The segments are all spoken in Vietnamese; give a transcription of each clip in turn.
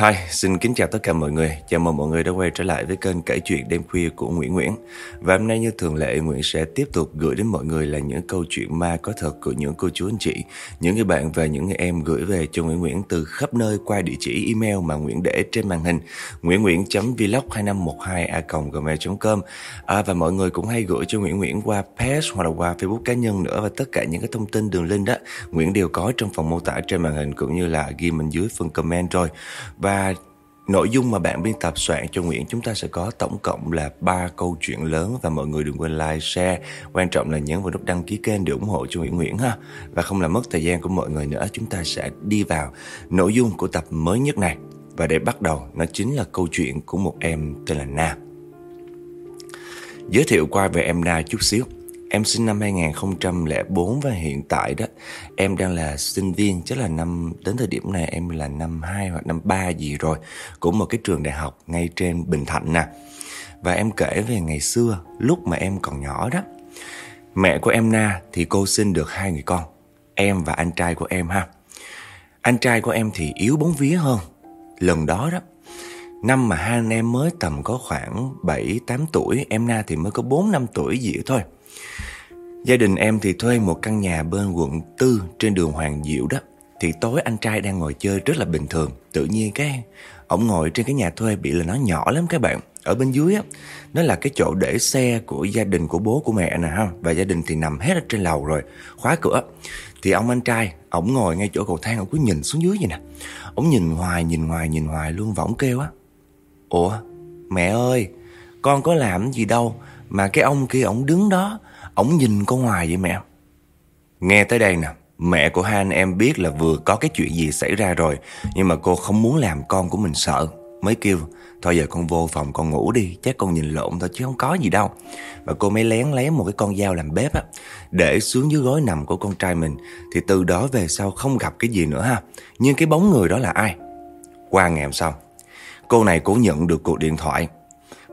Hi, xin kính chào tất cả mọi người. Chào mừng mọi người đã quay trở lại với kênh kể chuyện đêm khuya của Nguyễn Nguyễn. Và hôm nay như thường lệ, Nguyễn sẽ tiếp tục gửi đến mọi người là những câu chuyện ma có thật của những cô chú anh chị, những người bạn và những người em gửi về cho Nguyễn Nguyễn từ khắp nơi qua địa chỉ email mà Nguyễn để trên màn hình nguyễn nguyễn vlog 2512 a gmail.com à, Và mọi người cũng hay gửi cho Nguyễn Nguyễn qua page hoặc là qua Facebook cá nhân nữa và tất cả những cái thông tin đường link đó Nguyễn đều có trong phần mô tả trên màn hình cũng như là ghi mình dưới phần comment rồi và nội dung mà bạn biên tập soạn cho Nguyễn chúng ta sẽ có tổng cộng là 3 câu chuyện lớn và mọi người đừng quên like, share. Quan trọng là nhấn vào nút đăng ký kênh để ủng hộ cho Nguyễn Nguyễn ha. Và không làm mất thời gian của mọi người nữa, chúng ta sẽ đi vào nội dung của tập mới nhất này. Và để bắt đầu, nó chính là câu chuyện của một em tên là Na. Giới thiệu qua về em Na chút xíu. Em sinh năm 2004 và hiện tại đó em đang là sinh viên, chắc là năm đến thời điểm này em là năm 2 hoặc năm 3 gì rồi của một cái trường đại học ngay trên Bình Thạnh nè. Và em kể về ngày xưa lúc mà em còn nhỏ đó. Mẹ của em Na thì cô sinh được hai người con, em và anh trai của em ha. Anh trai của em thì yếu bóng vía hơn. Lần đó đó Năm mà hai anh em mới tầm có khoảng 7-8 tuổi Em Na thì mới có 4-5 tuổi gì thôi Gia đình em thì thuê một căn nhà bên quận 4 trên đường Hoàng Diệu đó. Thì tối anh trai đang ngồi chơi rất là bình thường. Tự nhiên cái ổng ngồi trên cái nhà thuê bị là nó nhỏ lắm các bạn. Ở bên dưới á, nó là cái chỗ để xe của gia đình của bố của mẹ nè ha. Và gia đình thì nằm hết ở trên lầu rồi, khóa cửa. Thì ông anh trai, ổng ngồi ngay chỗ cầu thang, ổng cứ nhìn xuống dưới vậy nè. Ổng nhìn hoài, nhìn hoài, nhìn hoài luôn và ổng kêu á. Ủa, mẹ ơi, con có làm gì đâu mà cái ông kia ổng đứng đó ổng nhìn con ngoài vậy mẹ? Nghe tới đây nè Mẹ của hai anh em biết là vừa có cái chuyện gì xảy ra rồi Nhưng mà cô không muốn làm con của mình sợ. Mới kêu Thôi giờ con vô phòng con ngủ đi Chắc con nhìn lộn thôi chứ không có gì đâu. Và cô mới lén lấy một cái con dao làm bếp á Để xuống dưới gối nằm của con trai mình. Thì từ đó về sau không gặp cái gì nữa ha. Nhưng cái bóng người đó là ai? Qua ngày hôm sau Cô này cũng nhận được cuộc điện thoại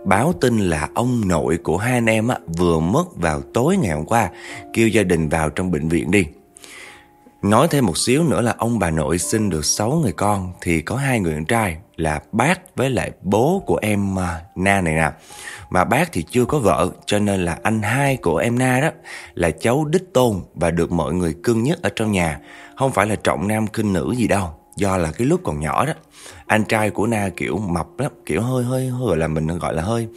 báo tin là ông nội của hai anh em á, vừa mất vào tối ngày hôm qua, kêu gia đình vào trong bệnh viện đi. Nói thêm một xíu nữa là ông bà nội sinh được 6 người con thì có hai người con trai là bác với lại bố của em à, Na này nè. Mà bác thì chưa có vợ cho nên là anh hai của em Na đó là cháu đích tôn và được mọi người cưng nhất ở trong nhà. Không phải là trọng nam khinh nữ gì đâu do là cái lúc còn nhỏ đó, anh trai của na kiểu mập lắm kiểu hơi hơi hơi là mình gọi là hơi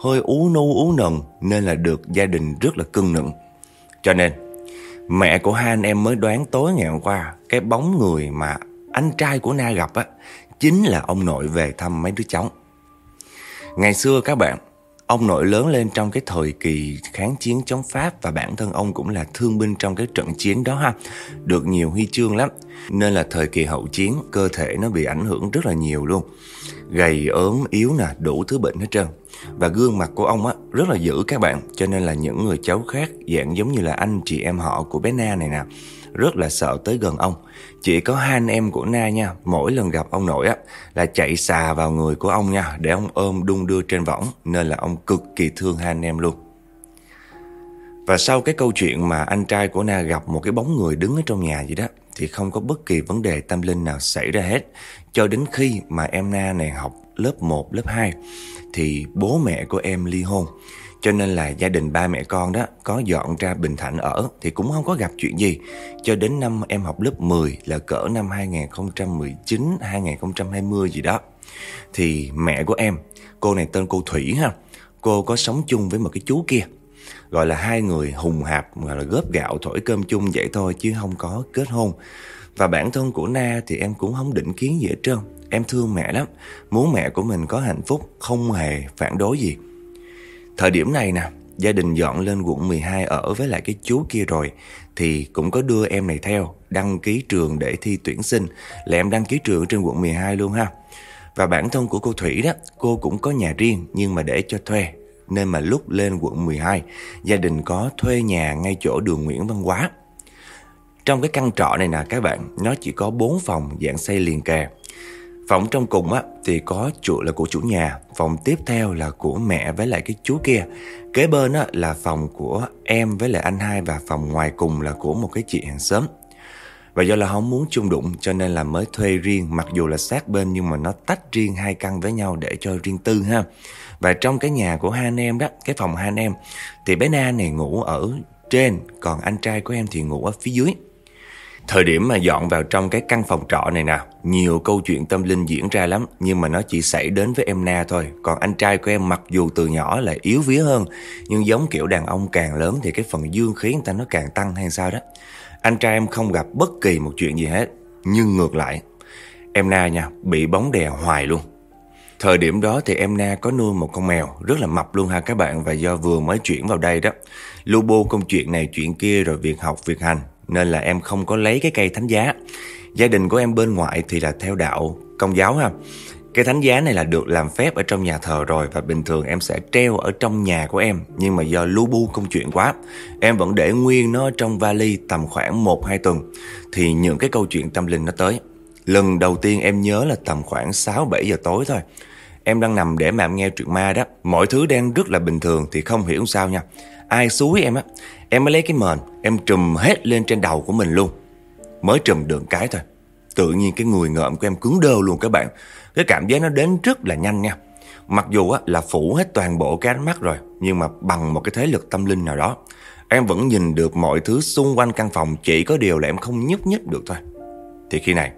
hơi ú nu, ú nần nên là được gia đình rất là cưng nựng. Cho nên, mẹ của hai anh em mới đoán tối ngày hôm qua, cái bóng người mà anh trai của na gặp á, chính là ông nội về thăm mấy đứa cháu. Ngày xưa các bạn Ông nội lớn lên trong cái thời kỳ kháng chiến chống Pháp và bản thân ông cũng là thương binh trong cái trận chiến đó ha. Được nhiều huy chương lắm. Nên là thời kỳ hậu chiến cơ thể nó bị ảnh hưởng rất là nhiều luôn. Gầy ốm, yếu nè, đủ thứ bệnh hết trơn. Và gương mặt của ông á rất là dữ các bạn. Cho nên là những người cháu khác dạng giống như là anh chị em họ của bé Na này nè rất là sợ tới gần ông. Chỉ có hai anh em của Na nha, mỗi lần gặp ông nội á là chạy xà vào người của ông nha để ông ôm đung đưa trên võng nên là ông cực kỳ thương hai anh em luôn. Và sau cái câu chuyện mà anh trai của Na gặp một cái bóng người đứng ở trong nhà vậy đó thì không có bất kỳ vấn đề tâm linh nào xảy ra hết cho đến khi mà em Na này học lớp 1, lớp 2 thì bố mẹ của em ly hôn. Cho nên là gia đình ba mẹ con đó có dọn ra Bình Thạnh ở thì cũng không có gặp chuyện gì. Cho đến năm em học lớp 10 là cỡ năm 2019, 2020 gì đó. Thì mẹ của em, cô này tên cô Thủy ha, cô có sống chung với một cái chú kia. Gọi là hai người hùng hạp gọi là góp gạo thổi cơm chung vậy thôi chứ không có kết hôn. Và bản thân của Na thì em cũng không định kiến gì hết trơn. Em thương mẹ lắm, muốn mẹ của mình có hạnh phúc, không hề phản đối gì. Thời điểm này nè, gia đình dọn lên quận 12 ở với lại cái chú kia rồi thì cũng có đưa em này theo đăng ký trường để thi tuyển sinh là em đăng ký trường trên quận 12 luôn ha. Và bản thân của cô Thủy đó, cô cũng có nhà riêng nhưng mà để cho thuê. Nên mà lúc lên quận 12, gia đình có thuê nhà ngay chỗ đường Nguyễn Văn Quá. Trong cái căn trọ này nè các bạn, nó chỉ có 4 phòng dạng xây liền kề. Phòng trong cùng á thì có chủ là của chủ nhà, phòng tiếp theo là của mẹ với lại cái chú kia. Kế bên á là phòng của em với lại anh hai và phòng ngoài cùng là của một cái chị hàng xóm. Và do là không muốn chung đụng cho nên là mới thuê riêng Mặc dù là sát bên nhưng mà nó tách riêng hai căn với nhau để cho riêng tư ha Và trong cái nhà của hai anh em đó Cái phòng hai anh em Thì bé Na này ngủ ở trên Còn anh trai của em thì ngủ ở phía dưới Thời điểm mà dọn vào trong cái căn phòng trọ này nè, Nhiều câu chuyện tâm linh diễn ra lắm, Nhưng mà nó chỉ xảy đến với em Na thôi. Còn anh trai của em mặc dù từ nhỏ là yếu vía hơn, Nhưng giống kiểu đàn ông càng lớn Thì cái phần dương khí người ta nó càng tăng hay sao đó. Anh trai em không gặp bất kỳ một chuyện gì hết, Nhưng ngược lại, Em Na nha, bị bóng đè hoài luôn. Thời điểm đó thì em Na có nuôi một con mèo, Rất là mập luôn ha các bạn, Và do vừa mới chuyển vào đây đó Lu bô công chuyện này, chuyện kia rồi việc học, việc hành nên là em không có lấy cái cây thánh giá. Gia đình của em bên ngoại thì là theo đạo công giáo ha. Cây thánh giá này là được làm phép ở trong nhà thờ rồi và bình thường em sẽ treo ở trong nhà của em. Nhưng mà do lu bu công chuyện quá, em vẫn để nguyên nó trong vali tầm khoảng 1-2 tuần. Thì những cái câu chuyện tâm linh nó tới. Lần đầu tiên em nhớ là tầm khoảng 6-7 giờ tối thôi. Em đang nằm để mà em nghe chuyện ma đó. Mọi thứ đang rất là bình thường thì không hiểu sao nha. Ai xúi em á Em mới lấy cái mền Em trùm hết lên trên đầu của mình luôn. Mới trùm được cái thôi. Tự nhiên cái người ngợm của em cứng đơ luôn các bạn. Cái cảm giác nó đến rất là nhanh nha. Mặc dù á, là phủ hết toàn bộ cái ánh mắt rồi Nhưng mà bằng một cái thế lực tâm linh nào đó Em vẫn nhìn được mọi thứ xung quanh căn phòng. Chỉ có điều là em không nhúc nhích được thôi. Thì khi này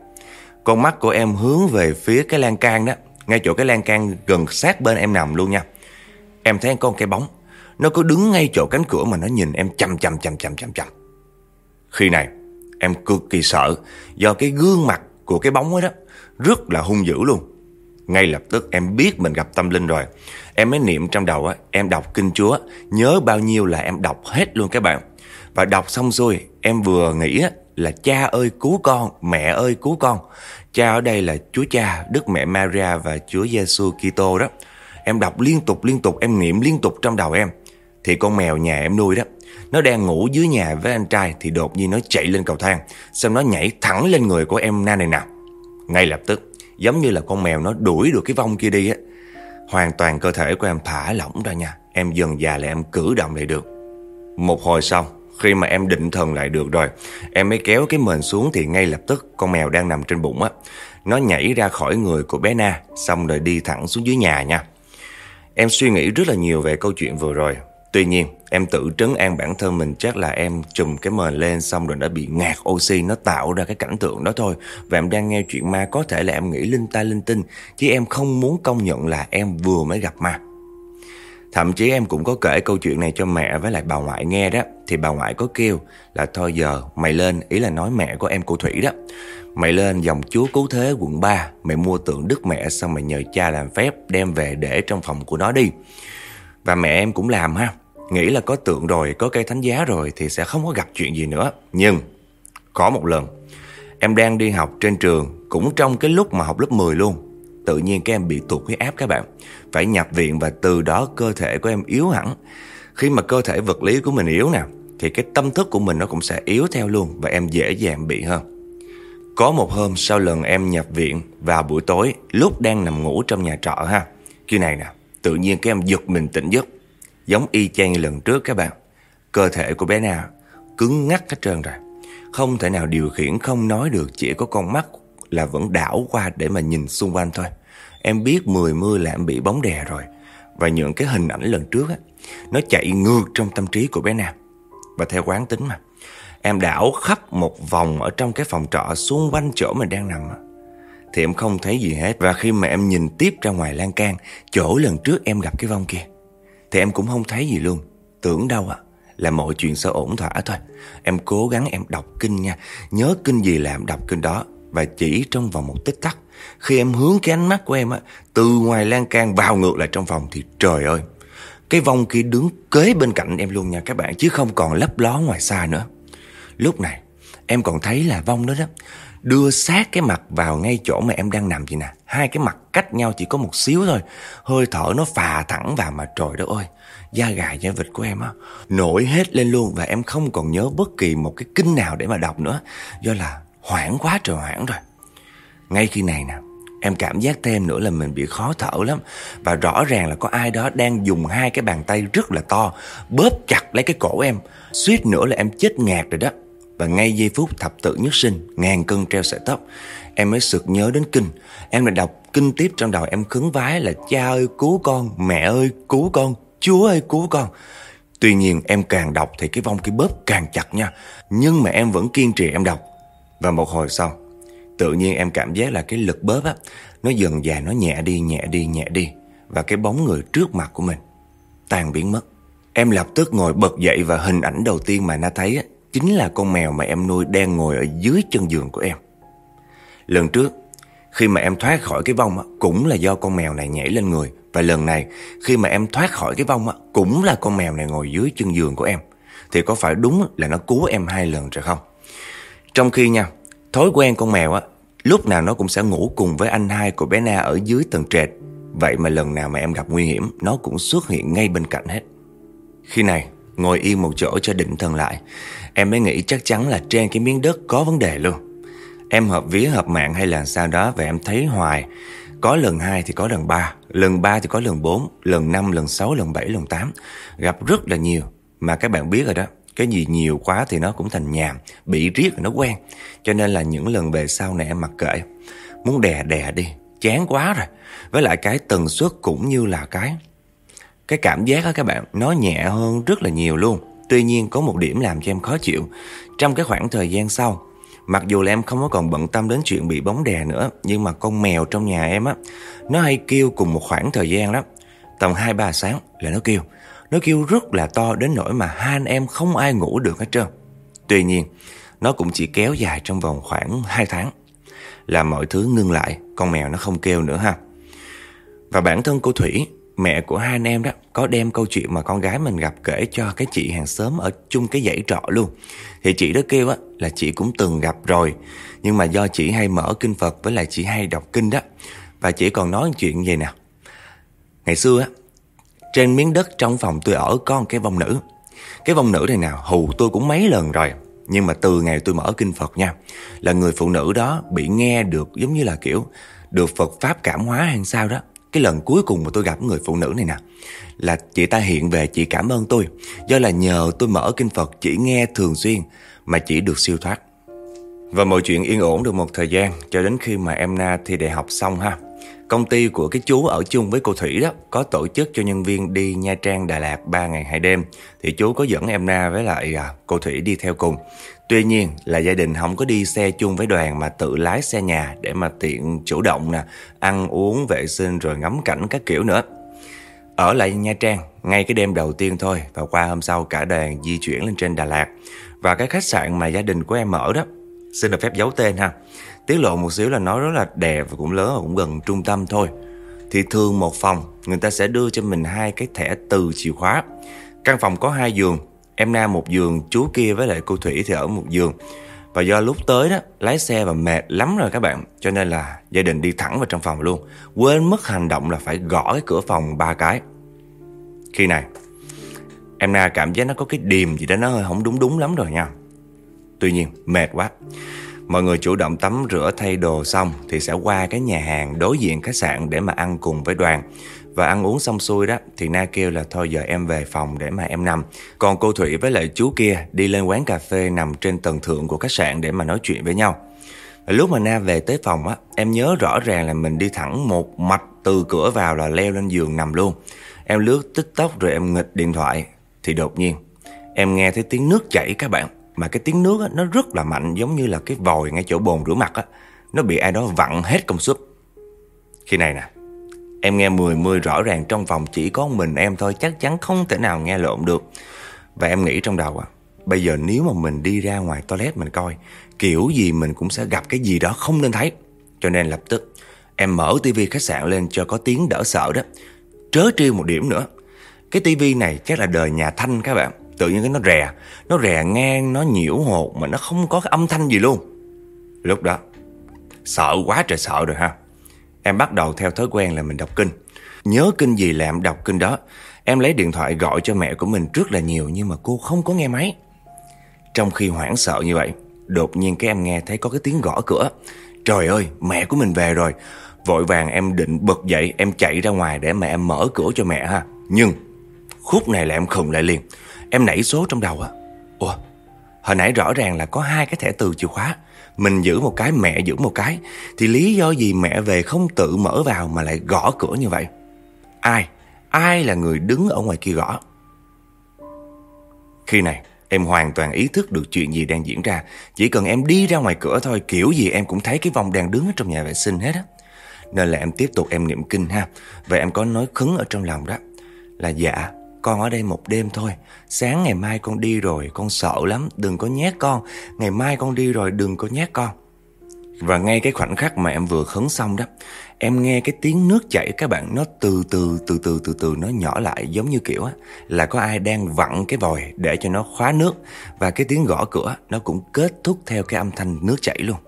Con mắt của em hướng về phía cái lan can đó. Ngay chỗ cái lan can gần sát bên em nằm luôn nha Em thấy con cái bóng nó cứ đứng ngay chỗ cánh cửa mà nó nhìn em chăm chăm chăm chăm chăm chăm. Khi này, em cực kỳ sợ do cái gương mặt của cái bóng ấy đó rất là hung dữ luôn. Ngay lập tức em biết mình gặp tâm linh rồi. Em mới niệm trong đầu á, em đọc kinh chúa, nhớ bao nhiêu là em đọc hết luôn các bạn. Và đọc xong rồi, em vừa nghĩ á, là cha ơi cứu con, mẹ ơi cứu con. Cha ở đây là Chúa Cha, Đức Mẹ Maria và Chúa Giêsu Kitô đó. Em đọc liên tục liên tục, em niệm liên tục trong đầu em. Thì con mèo nhà em nuôi đó Nó đang ngủ dưới nhà với anh trai Thì đột nhiên nó chạy lên cầu thang Xong nó nhảy thẳng lên người của em na này nào Ngay lập tức Giống như là con mèo nó đuổi được cái vong kia đi á Hoàn toàn cơ thể của em thả lỏng ra nha Em dần già là em cử động lại được Một hồi sau khi mà em định thần lại được rồi Em mới kéo cái mền xuống Thì ngay lập tức con mèo đang nằm trên bụng á Nó nhảy ra khỏi người của bé Na Xong rồi đi thẳng xuống dưới nhà nha Em suy nghĩ rất là nhiều về câu chuyện vừa rồi Tuy nhiên, em tự trấn an bản thân mình chắc là em chùm cái mền lên xong rồi đã bị ngạt oxy nó tạo ra cái cảnh tượng đó thôi. Và em đang nghe chuyện ma có thể là em nghĩ linh ta linh tinh, chứ em không muốn công nhận là em vừa mới gặp ma. Thậm chí em cũng có kể câu chuyện này cho mẹ với lại bà ngoại nghe đó Thì bà ngoại có kêu là thôi giờ mày lên Ý là nói mẹ của em cô Thủy đó Mày lên dòng chúa cứu thế quận 3 Mày mua tượng đức mẹ xong mày nhờ cha làm phép Đem về để trong phòng của nó đi Và mẹ em cũng làm ha Nghĩ là có tượng rồi, có cây thánh giá rồi thì sẽ không có gặp chuyện gì nữa. Nhưng, có một lần, em đang đi học trên trường, cũng trong cái lúc mà học lớp 10 luôn. Tự nhiên các em bị tụt huyết áp các bạn. Phải nhập viện và từ đó cơ thể của em yếu hẳn. Khi mà cơ thể vật lý của mình yếu nè, thì cái tâm thức của mình nó cũng sẽ yếu theo luôn và em dễ dàng bị hơn. Có một hôm sau lần em nhập viện vào buổi tối lúc đang nằm ngủ trong nhà trọ ha. Khi này nè, tự nhiên các em giật mình tỉnh giấc Giống y chang như lần trước các bạn Cơ thể của bé nào cứng ngắc hết trơn rồi Không thể nào điều khiển không nói được Chỉ có con mắt là vẫn đảo qua để mà nhìn xung quanh thôi. Em biết mười mưa là em bị bóng đè rồi. Và những cái hình ảnh lần trước á, Nó chạy ngược trong tâm trí của bé nào Và theo quán tính mà, Em đảo khắp một vòng ở trong cái phòng trọ xung quanh chỗ mình đang nằm Thì em không thấy gì hết. Và khi mà em nhìn tiếp ra ngoài lan can, Chỗ lần trước em gặp cái vong kia, thì em cũng không thấy gì luôn. Tưởng đâu à Là mọi chuyện sẽ ổn thỏa thôi. Em cố gắng em đọc kinh nha. Nhớ kinh gì là em đọc kinh đó. Và chỉ trong vòng một tích tắc Khi em hướng cái ánh mắt của em á, Từ ngoài lan can vào ngược lại trong phòng Thì trời ơi, Cái vong kia đứng kế bên cạnh em luôn nha các bạn, Chứ không còn lấp ló ngoài xa nữa Lúc này, Em còn thấy là vong đó đó, đưa sát cái mặt vào ngay chỗ mà em đang nằm vậy nè. Hai cái mặt cách nhau chỉ có một xíu thôi. Hơi thở nó phà thẳng vào mà trời đất ơi. Da gà da vịt của em á, nổi hết lên luôn và em không còn nhớ bất kỳ một cái kinh nào để mà đọc nữa. Do là hoảng quá trời hoảng rồi. Ngay khi này nè, em cảm giác thêm nữa là mình bị khó thở lắm. Và rõ ràng là có ai đó đang dùng hai cái bàn tay rất là to Bóp chặt lấy cái cổ em. Suýt nữa là em chết ngạt rồi đó. Và ngay giây phút thập tự nhất sinh Ngàn cân treo sợi tóc Em mới sực nhớ đến kinh. Em lại đọc kinh tiếp trong đầu em khấn vái là Cha ơi cứu con Mẹ ơi cứu con Chúa ơi cứu con. Tuy nhiên em càng đọc thì cái vong cái bóp càng chặt nha. Nhưng mà em vẫn kiên trì em đọc. Và một hồi sau Tự nhiên em cảm giác là cái lực bóp á Nó dần dà nó nhẹ đi nhẹ đi nhẹ đi. Và cái bóng người trước mặt của mình Tan biến mất. Em lập tức ngồi bật dậy và hình ảnh đầu tiên mà Na thấy á, Chính là con mèo mà em nuôi đang ngồi ở dưới chân giường của em. Lần trước Khi mà em thoát khỏi cái vong á, Cũng là do con mèo này nhảy lên người. Và lần này khi mà em thoát khỏi cái vong á, Cũng là con mèo này ngồi dưới chân giường của em. Thì có phải đúng là nó cứu em hai lần rồi không? Trong khi nha Thói quen con mèo á Lúc nào nó cũng sẽ ngủ cùng với anh hai của bé Na ở dưới tầng trệt. Vậy mà lần nào mà em gặp nguy hiểm Nó cũng xuất hiện ngay bên cạnh hết. Khi này ngồi yên một chỗ cho định thần lại Em mới nghĩ chắc chắn là trên cái miếng đất có vấn đề luôn. Em hợp vía hợp mạng hay là sao đó Và em thấy hoài Có lần hai thì có lần ba Lần ba thì có lần bốn Lần năm, lần sáu, lần bảy, lần tám. Gặp rất là nhiều Mà các bạn biết rồi đó cái gì nhiều quá thì nó cũng thành nhàm, Bị riết rồi nó quen. Cho nên là những lần về sau này em mặc kệ, Muốn đè đè đi, Chán quá rồi. Với lại cái tần suất cũng như là cái Cái cảm giác đó các bạn, Nó nhẹ hơn rất là nhiều luôn. Tuy nhiên có một điểm làm cho em khó chịu. Trong cái khoảng thời gian sau, Mặc dù là em không có còn bận tâm đến chuyện bị bóng đè nữa, Nhưng mà con mèo trong nhà em á, Nó hay kêu cùng một khoảng thời gian lắm. Tầm 2-3 sáng là nó kêu nó kêu rất là to đến nỗi mà hai anh em không ai ngủ được hết trơn. Tuy nhiên, nó cũng chỉ kéo dài trong vòng khoảng 2 tháng. Là mọi thứ ngưng lại, con mèo nó không kêu nữa ha. Và bản thân cô Thủy, mẹ của hai anh em đó, có đem câu chuyện mà con gái mình gặp kể cho cái chị hàng xóm ở chung cái dãy trọ luôn. Thì chị đó kêu á là chị cũng từng gặp rồi, nhưng mà do chị hay mở kinh Phật với lại chị hay đọc kinh đó. Và chị còn nói chuyện gì nè, Ngày xưa á, trên miếng đất trong phòng tôi ở có một cái vong nữ. Cái vong nữ này nào hù tôi cũng mấy lần rồi. Nhưng mà từ ngày tôi mở kinh Phật nha, Là người phụ nữ đó bị nghe được giống như là kiểu Được Phật Pháp cảm hóa hay sao đó. Cái lần cuối cùng mà tôi gặp người phụ nữ này nè, Là chị ta hiện về chị cảm ơn tôi. Do là nhờ tôi mở kinh Phật chỉ nghe thường xuyên Mà chỉ được siêu thoát. Và mọi chuyện yên ổn được một thời gian, Cho đến khi mà em Na thi đại học xong ha. Công ty của cái chú ở chung với cô Thủy đó có tổ chức cho nhân viên đi Nha Trang Đà Lạt 3 ngày 2 đêm thì chú có dẫn em Na với lại à, cô Thủy đi theo cùng. Tuy nhiên là gia đình không có đi xe chung với đoàn mà tự lái xe nhà để mà tiện chủ động nè, ăn uống, vệ sinh rồi ngắm cảnh các kiểu nữa. Ở lại Nha Trang, ngay cái đêm đầu tiên thôi và qua hôm sau cả đoàn di chuyển lên trên Đà Lạt. Và cái khách sạn mà gia đình của em ở đó, xin được phép giấu tên ha tiết lộ một xíu là nó rất là đẹp và cũng lớn và cũng gần trung tâm thôi. Thì thường một phòng, người ta sẽ đưa cho mình hai cái thẻ từ chìa khóa. Căn phòng có hai giường, em nam một giường, chú kia với lại cô thủy thì ở một giường. Và do lúc tới đó, lái xe và mệt lắm rồi các bạn, cho nên là gia đình đi thẳng vào trong phòng luôn. Quên mất hành động là phải gõ cái cửa phòng ba cái. Khi này, em na cảm giác nó có cái điềm gì đó, nó hơi không đúng đúng lắm rồi nha. Tuy nhiên, mệt quá. Mọi người chủ động tắm rửa thay đồ xong thì sẽ qua cái nhà hàng đối diện khách sạn để mà ăn cùng với đoàn. Và ăn uống xong xuôi đó thì Na kêu là thôi giờ em về phòng để mà em nằm. Còn cô Thủy với lại chú kia đi lên quán cà phê nằm trên tầng thượng của khách sạn để mà nói chuyện với nhau. Lúc mà Na về tới phòng á, em nhớ rõ ràng là mình đi thẳng một mạch từ cửa vào là leo lên giường nằm luôn. Em lướt tiktok rồi em nghịch điện thoại. Thì đột nhiên, em nghe thấy tiếng nước chảy các bạn. Mà cái tiếng nước á, nó rất là mạnh giống như là cái vòi ngay chỗ bồn rửa mặt á. Nó bị ai đó vặn hết công suất. Khi này nè, em nghe mười mươi rõ ràng trong phòng chỉ có mình em thôi chắc chắn không thể nào nghe lộn được. Và em nghĩ trong đầu à, bây giờ nếu mà mình đi ra ngoài toilet mình coi, kiểu gì mình cũng sẽ gặp cái gì đó không nên thấy. Cho nên lập tức em mở tivi khách sạn lên cho có tiếng đỡ sợ đó. Trớ trêu một điểm nữa. Cái tivi này chắc là đời nhà Thanh các bạn. Tự nhiên cái nó rè. Nó rè ngang Nó nhiễu hột Mà nó không có cái âm thanh gì luôn. Lúc đó, Sợ quá trời sợ rồi ha. Em bắt đầu theo thói quen là mình đọc kinh. Nhớ kinh gì là em đọc kinh đó. Em lấy điện thoại gọi cho mẹ của mình rất là nhiều Nhưng mà cô không có nghe máy. Trong khi hoảng sợ như vậy, Đột nhiên cái em nghe thấy có cái tiếng gõ cửa. Trời ơi, mẹ của mình về rồi. Vội vàng em định bật dậy, Em chạy ra ngoài để mẹ em mở cửa cho mẹ ha. Nhưng, Khúc này là em khùng lại liền. Em nảy số trong đầu á Ủa, Hồi nãy rõ ràng là có hai cái thẻ từ chìa khóa. Mình giữ một cái, mẹ giữ một cái. Thì lý do gì mẹ về không tự mở vào Mà lại gõ cửa như vậy? Ai? Ai là người đứng ở ngoài kia gõ? Khi này, Em hoàn toàn ý thức được chuyện gì đang diễn ra. Chỉ cần em đi ra ngoài cửa thôi, Kiểu gì em cũng thấy cái vòng đang đứng ở trong nhà vệ sinh hết á. Nên là em tiếp tục em niệm kinh ha. Và em có nói khấn ở trong lòng đó Là dạ con ở đây một đêm thôi. Sáng ngày mai con đi rồi, Con sợ lắm. Đừng có nhét con. Ngày mai con đi rồi, Đừng có nhét con. Và ngay cái khoảnh khắc mà em vừa khấn xong đó, Em nghe cái tiếng nước chảy, các bạn, Nó từ từ từ từ từ từ, Nó nhỏ lại giống như kiểu á, Là có ai đang vặn cái vòi Để cho nó khóa nước. Và cái tiếng gõ cửa, Nó cũng kết thúc theo cái âm thanh nước chảy luôn.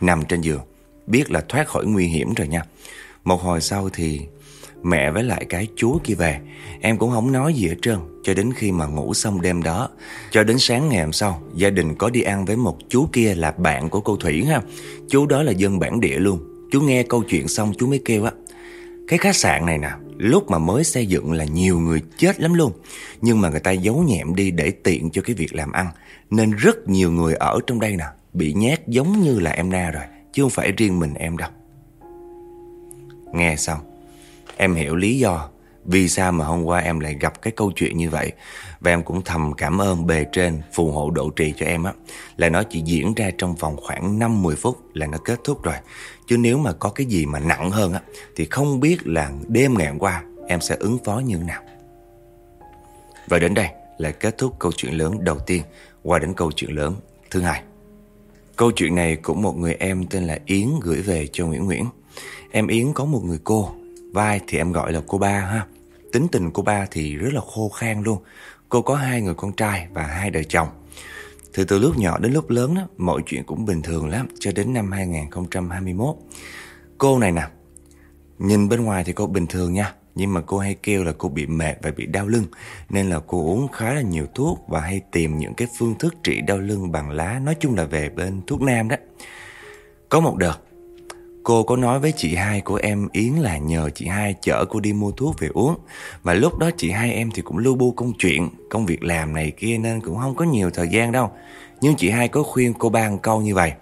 Nằm trên giường, Biết là thoát khỏi nguy hiểm rồi nha. Một hồi sau thì Mẹ với lại cái chú kia về. Em cũng không nói gì hết trơn, Cho đến khi mà ngủ xong đêm đó. Cho đến sáng ngày hôm sau, Gia đình có đi ăn với một chú kia là bạn của cô Thủy ha. Chú đó là dân bản địa luôn. Chú nghe câu chuyện xong chú mới kêu á, Cái khách sạn này nè, Lúc mà mới xây dựng là nhiều người chết lắm luôn. Nhưng mà người ta giấu nhẹm đi để tiện cho cái việc làm ăn, Nên rất nhiều người ở trong đây nè, Bị nhát giống như là em Na rồi, Chứ không phải riêng mình em đâu. Nghe xong Em hiểu lý do vì sao mà hôm qua em lại gặp cái câu chuyện như vậy. Và em cũng thầm cảm ơn bề trên phù hộ độ trì cho em á. Là nó chỉ diễn ra trong vòng khoảng 5-10 phút là nó kết thúc rồi. Chứ nếu mà có cái gì mà nặng hơn á, Thì không biết là đêm ngày hôm qua em sẽ ứng phó như thế nào. Và đến đây là kết thúc câu chuyện lớn đầu tiên. Qua đến câu chuyện lớn thứ hai. Câu chuyện này của một người em tên là Yến gửi về cho Nguyễn Nguyễn. Em Yến có một người cô. Vai thì em gọi là cô ba ha. Tính tình cô ba thì rất là khô khan luôn. Cô có hai người con trai và hai đời chồng. Thì từ lúc nhỏ đến lúc lớn đó, Mọi chuyện cũng bình thường lắm Cho đến năm 2021 Cô này nè Nhìn bên ngoài thì cô bình thường nha Nhưng mà cô hay kêu là cô bị mệt và bị đau lưng Nên là cô uống khá là nhiều thuốc Và hay tìm những cái phương thức trị đau lưng bằng lá Nói chung là về bên thuốc nam đó. Có một đợt Cô có nói với chị hai của em Yến là nhờ chị hai chở cô đi mua thuốc về uống. Và lúc đó chị hai em thì cũng lưu bu công chuyện. Công việc làm này kia nên cũng không có nhiều thời gian đâu. Nhưng chị hai có khuyên cô ba một câu như vậy.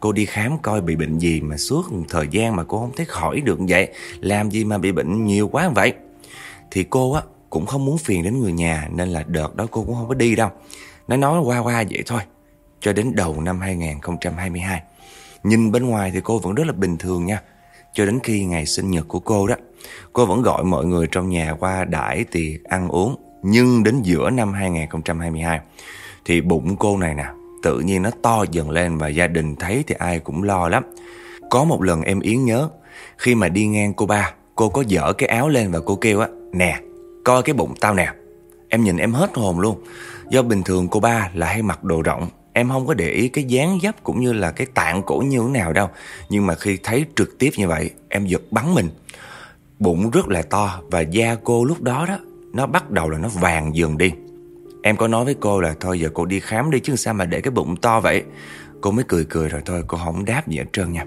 Cô đi khám coi bị bệnh gì mà suốt một thời gian mà cô không thấy khỏi được vậy. Làm gì mà bị bệnh nhiều quá vậy? Thì cô á, cũng không muốn phiền đến người nhà Nên là đợt đó cô cũng không có đi đâu. Nó nói qua qua vậy thôi. Cho đến đầu năm 2022 Nhìn bên ngoài thì cô vẫn rất là bình thường nha. Cho đến khi ngày sinh nhật của cô đó, Cô vẫn gọi mọi người trong nhà qua đãi tiệc ăn uống. Nhưng đến giữa năm 2022 Thì bụng cô này nè, Tự nhiên nó to dần lên Và gia đình thấy thì ai cũng lo lắm. Có một lần em Yến nhớ, Khi mà đi ngang cô ba, Cô có dở cái áo lên và cô kêu á, Nè, coi cái bụng tao nè. Em nhìn em hết hồn luôn. Do bình thường cô ba là hay mặc đồ rộng Em không có để ý cái dáng dấp cũng như là cái tạng cổ như thế nào đâu. Nhưng mà khi thấy trực tiếp như vậy, Em giật bắn mình. Bụng rất là to Và da cô lúc đó đó, Nó bắt đầu là nó vàng dần đi. Em có nói với cô là thôi giờ cô đi khám đi Chứ sao mà để cái bụng to vậy? Cô mới cười cười rồi thôi, cô không đáp gì hết trơn nha.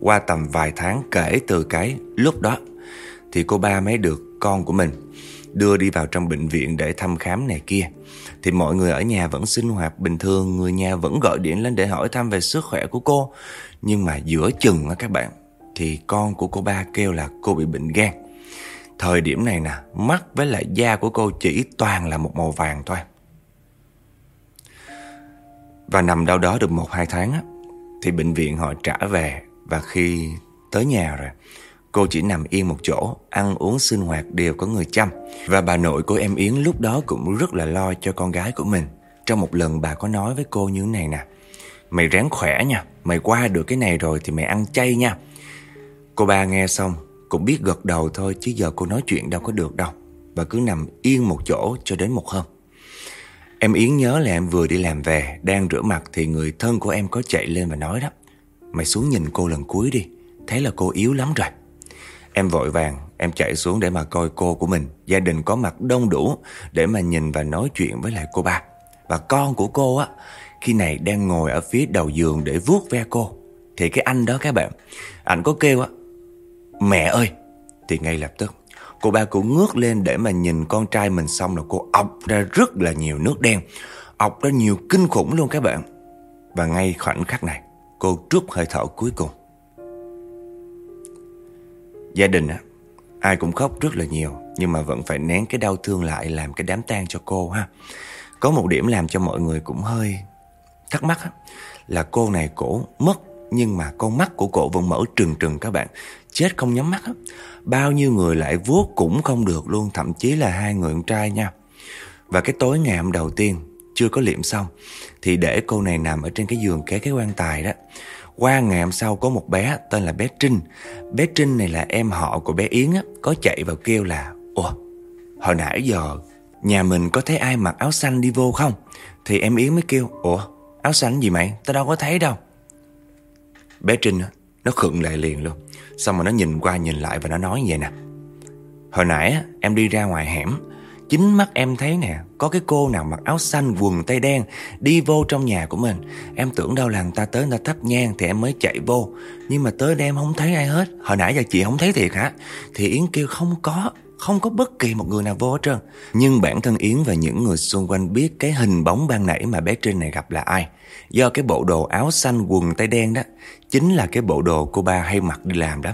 Qua tầm vài tháng kể từ cái lúc đó, Thì cô ba mới được con của mình Đưa đi vào trong bệnh viện để thăm khám này kia thì mọi người ở nhà vẫn sinh hoạt bình thường, người nhà vẫn gọi điện lên để hỏi thăm về sức khỏe của cô. Nhưng mà giữa chừng á các bạn, thì con của cô ba kêu là cô bị bệnh gan. Thời điểm này nè, mắt với lại da của cô chỉ toàn là một màu vàng thôi. Và nằm đâu đó được một hai tháng á, thì bệnh viện họ trả về và khi tới nhà rồi Cô chỉ nằm yên một chỗ, ăn uống sinh hoạt đều có người chăm. Và bà nội của em Yến lúc đó cũng rất là lo cho con gái của mình. Trong một lần bà có nói với cô như thế này nè. Mày ráng khỏe nha, mày qua được cái này rồi thì mày ăn chay nha. Cô ba nghe xong, cũng biết gật đầu thôi chứ giờ cô nói chuyện đâu có được đâu. Và cứ nằm yên một chỗ cho đến một hôm. Em Yến nhớ là em vừa đi làm về, đang rửa mặt thì người thân của em có chạy lên và nói đó. Mày xuống nhìn cô lần cuối đi, thấy là cô yếu lắm rồi. Em vội vàng, em chạy xuống để mà coi cô của mình. Gia đình có mặt đông đủ Để mà nhìn và nói chuyện với lại cô ba. Và con của cô á Khi này đang ngồi ở phía đầu giường để vuốt ve cô. Thì cái anh đó các bạn Anh có kêu á Mẹ ơi! Thì ngay lập tức Cô ba cũng ngước lên để mà nhìn con trai mình xong là cô ọc ra rất là nhiều nước đen. Ọc ra nhiều kinh khủng luôn các bạn. Và ngay khoảnh khắc này, cô trút hơi thở cuối cùng. Gia đình á, ai cũng khóc rất là nhiều, nhưng mà vẫn phải nén cái đau thương lại làm cái đám tang cho cô ha. Có một điểm làm cho mọi người cũng hơi thắc mắc á, là cô này cổ mất nhưng mà con mắt của cổ vẫn mở trừng trừng các bạn. Chết không nhắm mắt á. Bao nhiêu người lại vuốt cũng không được luôn, thậm chí là hai người con trai nha. Và cái tối ngày hôm đầu tiên chưa có liệm xong thì để cô này nằm ở trên cái giường kế cái quan tài đó. Qua ngày hôm sau có một bé tên là bé Trinh. Bé Trinh này là em họ của bé Yến á, có chạy vào kêu là Ủa, hồi nãy giờ nhà mình có thấy ai mặc áo xanh đi vô không? Thì em Yến mới kêu Ủa, áo xanh gì mày? Tao đâu có thấy đâu. Bé Trinh á, nó khựng lại liền luôn. Xong rồi nó nhìn qua nhìn lại và nó nói như vậy nè. Hồi nãy á, em đi ra ngoài hẻm Chính mắt em thấy nè, Có cái cô nào mặc áo xanh, quần tay đen Đi vô trong nhà của mình. Em tưởng đâu là người ta tới, người ta thắp nhang Thì em mới chạy vô. Nhưng mà tới đây em không thấy ai hết. Hồi nãy giờ chị không thấy thiệt hả? Thì Yến kêu không có không có bất kỳ một người nào vô hết trơn. Nhưng bản thân Yến và những người xung quanh biết Cái hình bóng ban nãy mà bé Trinh này gặp là ai. Do cái bộ đồ áo xanh, quần tay đen đó, Chính là cái bộ đồ cô ba hay mặc đi làm đó.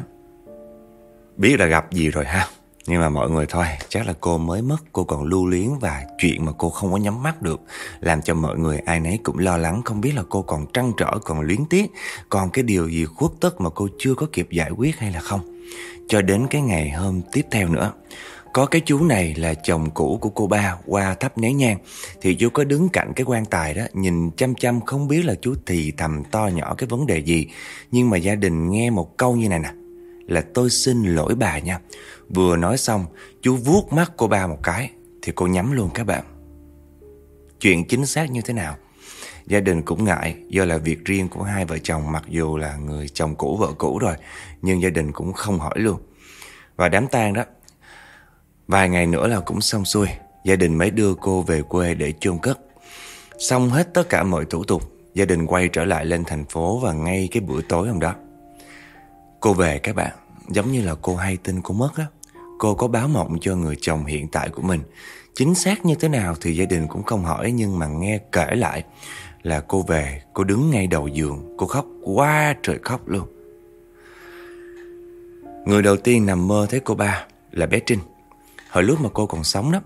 Biết là gặp gì rồi ha? Nhưng mà mọi người thôi, chắc là cô mới mất, cô còn lưu luyến và chuyện mà cô không có nhắm mắt được Làm cho mọi người ai nấy cũng lo lắng không biết là cô còn trăn trở, còn luyến tiếc Còn cái điều gì khuất tất mà cô chưa có kịp giải quyết hay là không. Cho đến cái ngày hôm tiếp theo nữa có cái chú này là chồng cũ của cô ba qua thắp nén nhang. Thì chú có đứng cạnh cái quan tài đó Nhìn chăm chăm không biết là chú thì thầm to nhỏ cái vấn đề gì. Nhưng mà gia đình nghe một câu như này nè là tôi xin lỗi bà nha. Vừa nói xong, Chú vuốt mắt cô ba một cái, Thì cô nhắm luôn các bạn. Chuyện chính xác như thế nào? Gia đình cũng ngại, Do là việc riêng của hai vợ chồng, Mặc dù là người chồng cũ vợ cũ rồi, Nhưng gia đình cũng không hỏi luôn. Và đám tang đó, Vài ngày nữa là cũng xong xuôi, Gia đình mới đưa cô về quê để chôn cất. Xong hết tất cả mọi thủ tục, Gia đình quay trở lại lên thành phố Và ngay cái buổi tối hôm đó. Cô về các bạn. Giống như là cô hay tin cô mất đó Cô có báo mộng cho người chồng hiện tại của mình. Chính xác như thế nào thì gia đình cũng không hỏi, Nhưng mà nghe kể lại là cô về, Cô đứng ngay đầu giường, Cô khóc quá trời khóc luôn. Người đầu tiên nằm mơ thấy cô ba là bé Trinh. Hồi lúc mà cô còn sống đó,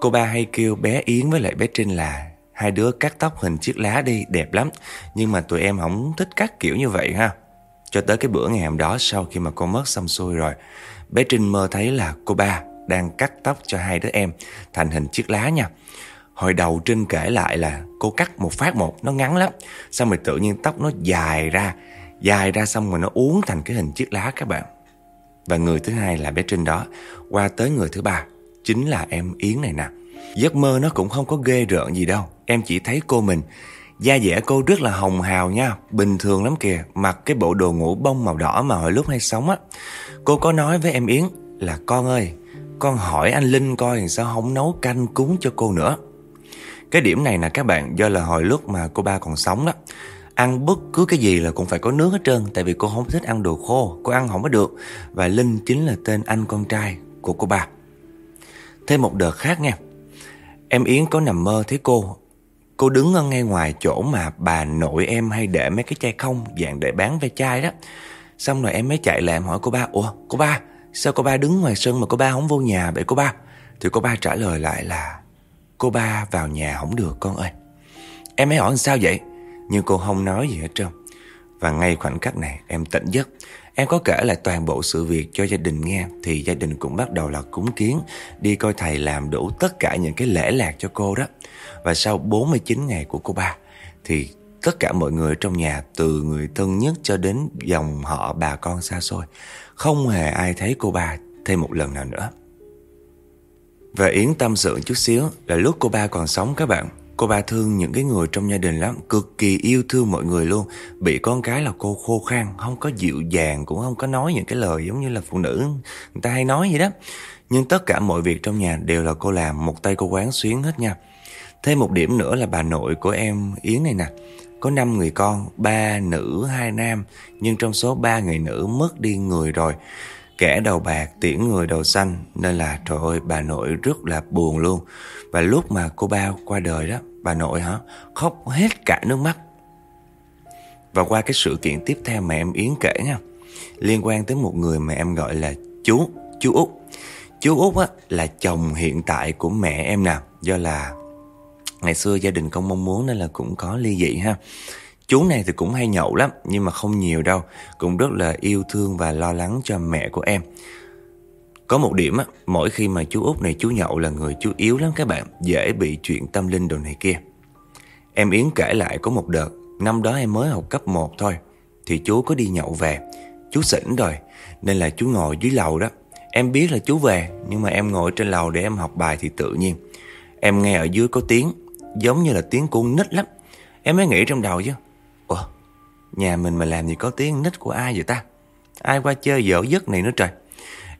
Cô ba hay kêu bé Yến với lại bé Trinh là Hai đứa cắt tóc hình chiếc lá đi, Đẹp lắm. Nhưng mà tụi em không thích cắt kiểu như vậy ha. Cho tới cái bữa ngày hôm đó Sau khi mà cô mất xong xuôi rồi Bé Trinh mơ thấy là cô ba đang cắt tóc cho hai đứa em thành hình chiếc lá nha. Hồi đầu Trinh kể lại là cô cắt một phát một, nó ngắn lắm. Xong rồi tự nhiên tóc nó dài ra, dài ra xong rồi nó uốn thành cái hình chiếc lá các bạn. Và người thứ hai là bé Trinh đó. Qua tới người thứ ba, chính là em Yến này nè. Giấc mơ nó cũng không có ghê rợn gì đâu. Em chỉ thấy cô mình Da dẻ cô rất là hồng hào nha. Bình thường lắm kìa. Mặc cái bộ đồ ngủ bông màu đỏ mà hồi lúc hay sống á. Cô có nói với em Yến là, con ơi, Con hỏi anh Linh coi sao không nấu canh cúng cho cô nữa. Cái điểm này nè các bạn, Do là hồi lúc mà cô ba còn sống đó. Ăn bất cứ cái gì là cũng phải có nước hết trơn, Tại vì cô không thích ăn đồ khô, Cô ăn không có được. Và Linh chính là tên anh con trai của cô ba. Thêm một đợt khác nha. Em Yến có nằm mơ thấy cô Cô đứng ở ngay ngoài chỗ mà bà nội em hay để mấy cái chai không, Dạng để bán ve chai đó. Xong rồi em mới chạy lại em hỏi cô ba, Ủa, cô ba, sao cô ba đứng ngoài sân mà cô ba không vô nhà vậy cô ba? Thì cô ba trả lời lại là, Cô ba vào nhà không được con ơi. Em mới hỏi sao vậy? Nhưng cô không nói gì hết trơn. Và ngay khoảnh khắc này, em tỉnh giấc. Em có kể lại toàn bộ sự việc cho gia đình nghe, Thì gia đình cũng bắt đầu là cúng kiến, Đi coi thầy làm đủ tất cả những cái lễ lạc cho cô đó. Và sau 49 ngày của cô ba, Thì tất cả mọi người trong nhà, Từ người thân nhất cho đến dòng họ, bà con xa xôi, Không hề ai thấy cô ba thêm một lần nào nữa. Và Yến tâm sự chút xíu Là lúc cô ba còn sống các bạn. Cô ba thương những cái người trong gia đình lắm Cực kỳ yêu thương mọi người luôn. Bị con cái là cô khô khan Không có dịu dàng Cũng không có nói những cái lời giống như là phụ nữ Người ta hay nói vậy đó. Nhưng tất cả mọi việc trong nhà đều là cô làm Một tay cô quán xuyến hết nha. Thêm một điểm nữa là bà nội của em Yến này nè. Có 5 người con ba nữ, hai nam Nhưng trong số ba người nữ mất đi người rồi. Kẻ đầu bạc tiễn người đầu xanh Nên là trời ơi bà nội rất là buồn luôn Và lúc mà cô bao qua đời đó Bà nội hả? Khóc hết cả nước mắt. Và qua cái sự kiện tiếp theo mà em Yến kể nha Liên quan tới một người mà em gọi là chú Chú Út Chú Út á, là chồng hiện tại của mẹ em nè Do là ngày xưa gia đình không mong muốn nên là cũng có ly dị ha Chú này thì cũng hay nhậu lắm, Nhưng mà không nhiều đâu. Cũng rất là yêu thương và lo lắng cho mẹ của em. Có một điểm á, Mỗi khi mà chú Út này, chú nhậu là người chú yếu lắm các bạn, Dễ bị chuyện tâm linh đồ này kia. Em Yến kể lại có một đợt, Năm đó em mới học cấp 1 thôi, Thì chú có đi nhậu về. Chú xỉn rồi, Nên là chú ngồi dưới lầu đó. Em biết là chú về, Nhưng mà em ngồi trên lầu để em học bài thì tự nhiên. Em nghe ở dưới có tiếng, Giống như là tiếng con nít lắm. Em mới nghĩ trong đầu chứ Nhà mình mà làm gì có tiếng nít của ai vậy ta? Ai qua chơi dở giấc này nữa trời.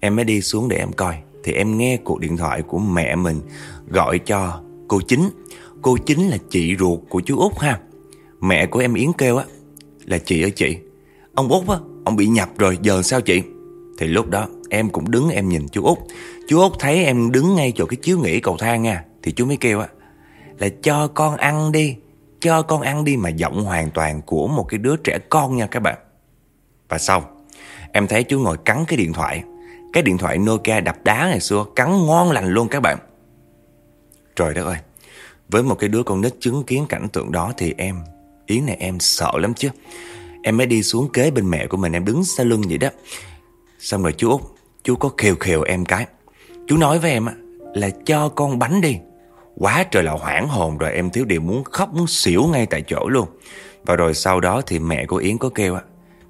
Em mới đi xuống để em coi. Thì em nghe cuộc điện thoại của mẹ mình Gọi cho cô chính. Cô chính là chị ruột của chú Út ha. Mẹ của em Yến kêu á, Là chị ơi chị, Ông Út á, Ông bị nhập rồi, giờ sao chị? Thì lúc đó em cũng đứng em nhìn chú Út. Chú Út thấy em đứng ngay chỗ cái chiếu nghỉ cầu thang nha. Thì chú mới kêu á, Là cho con ăn đi. Cho con ăn đi mà giọng hoàn toàn của một cái đứa trẻ con nha các bạn. Và xong, Em thấy chú ngồi cắn cái điện thoại. Cái điện thoại Nokia đập đá ngày xưa, Cắn ngon lành luôn các bạn. Trời đất ơi, Với một cái đứa con nít chứng kiến cảnh tượng đó Thì em, ý này em sợ lắm chứ. Em mới đi xuống kế bên mẹ của mình, Em đứng xa lưng vậy đó. Xong rồi chú Út, Chú có khều khều em cái. Chú nói với em là cho con bánh đi. Quá trời là hoảng hồn rồi, Em thiếu điều muốn khóc, muốn xỉu ngay tại chỗ luôn. Và rồi sau đó thì mẹ của Yến có kêu á,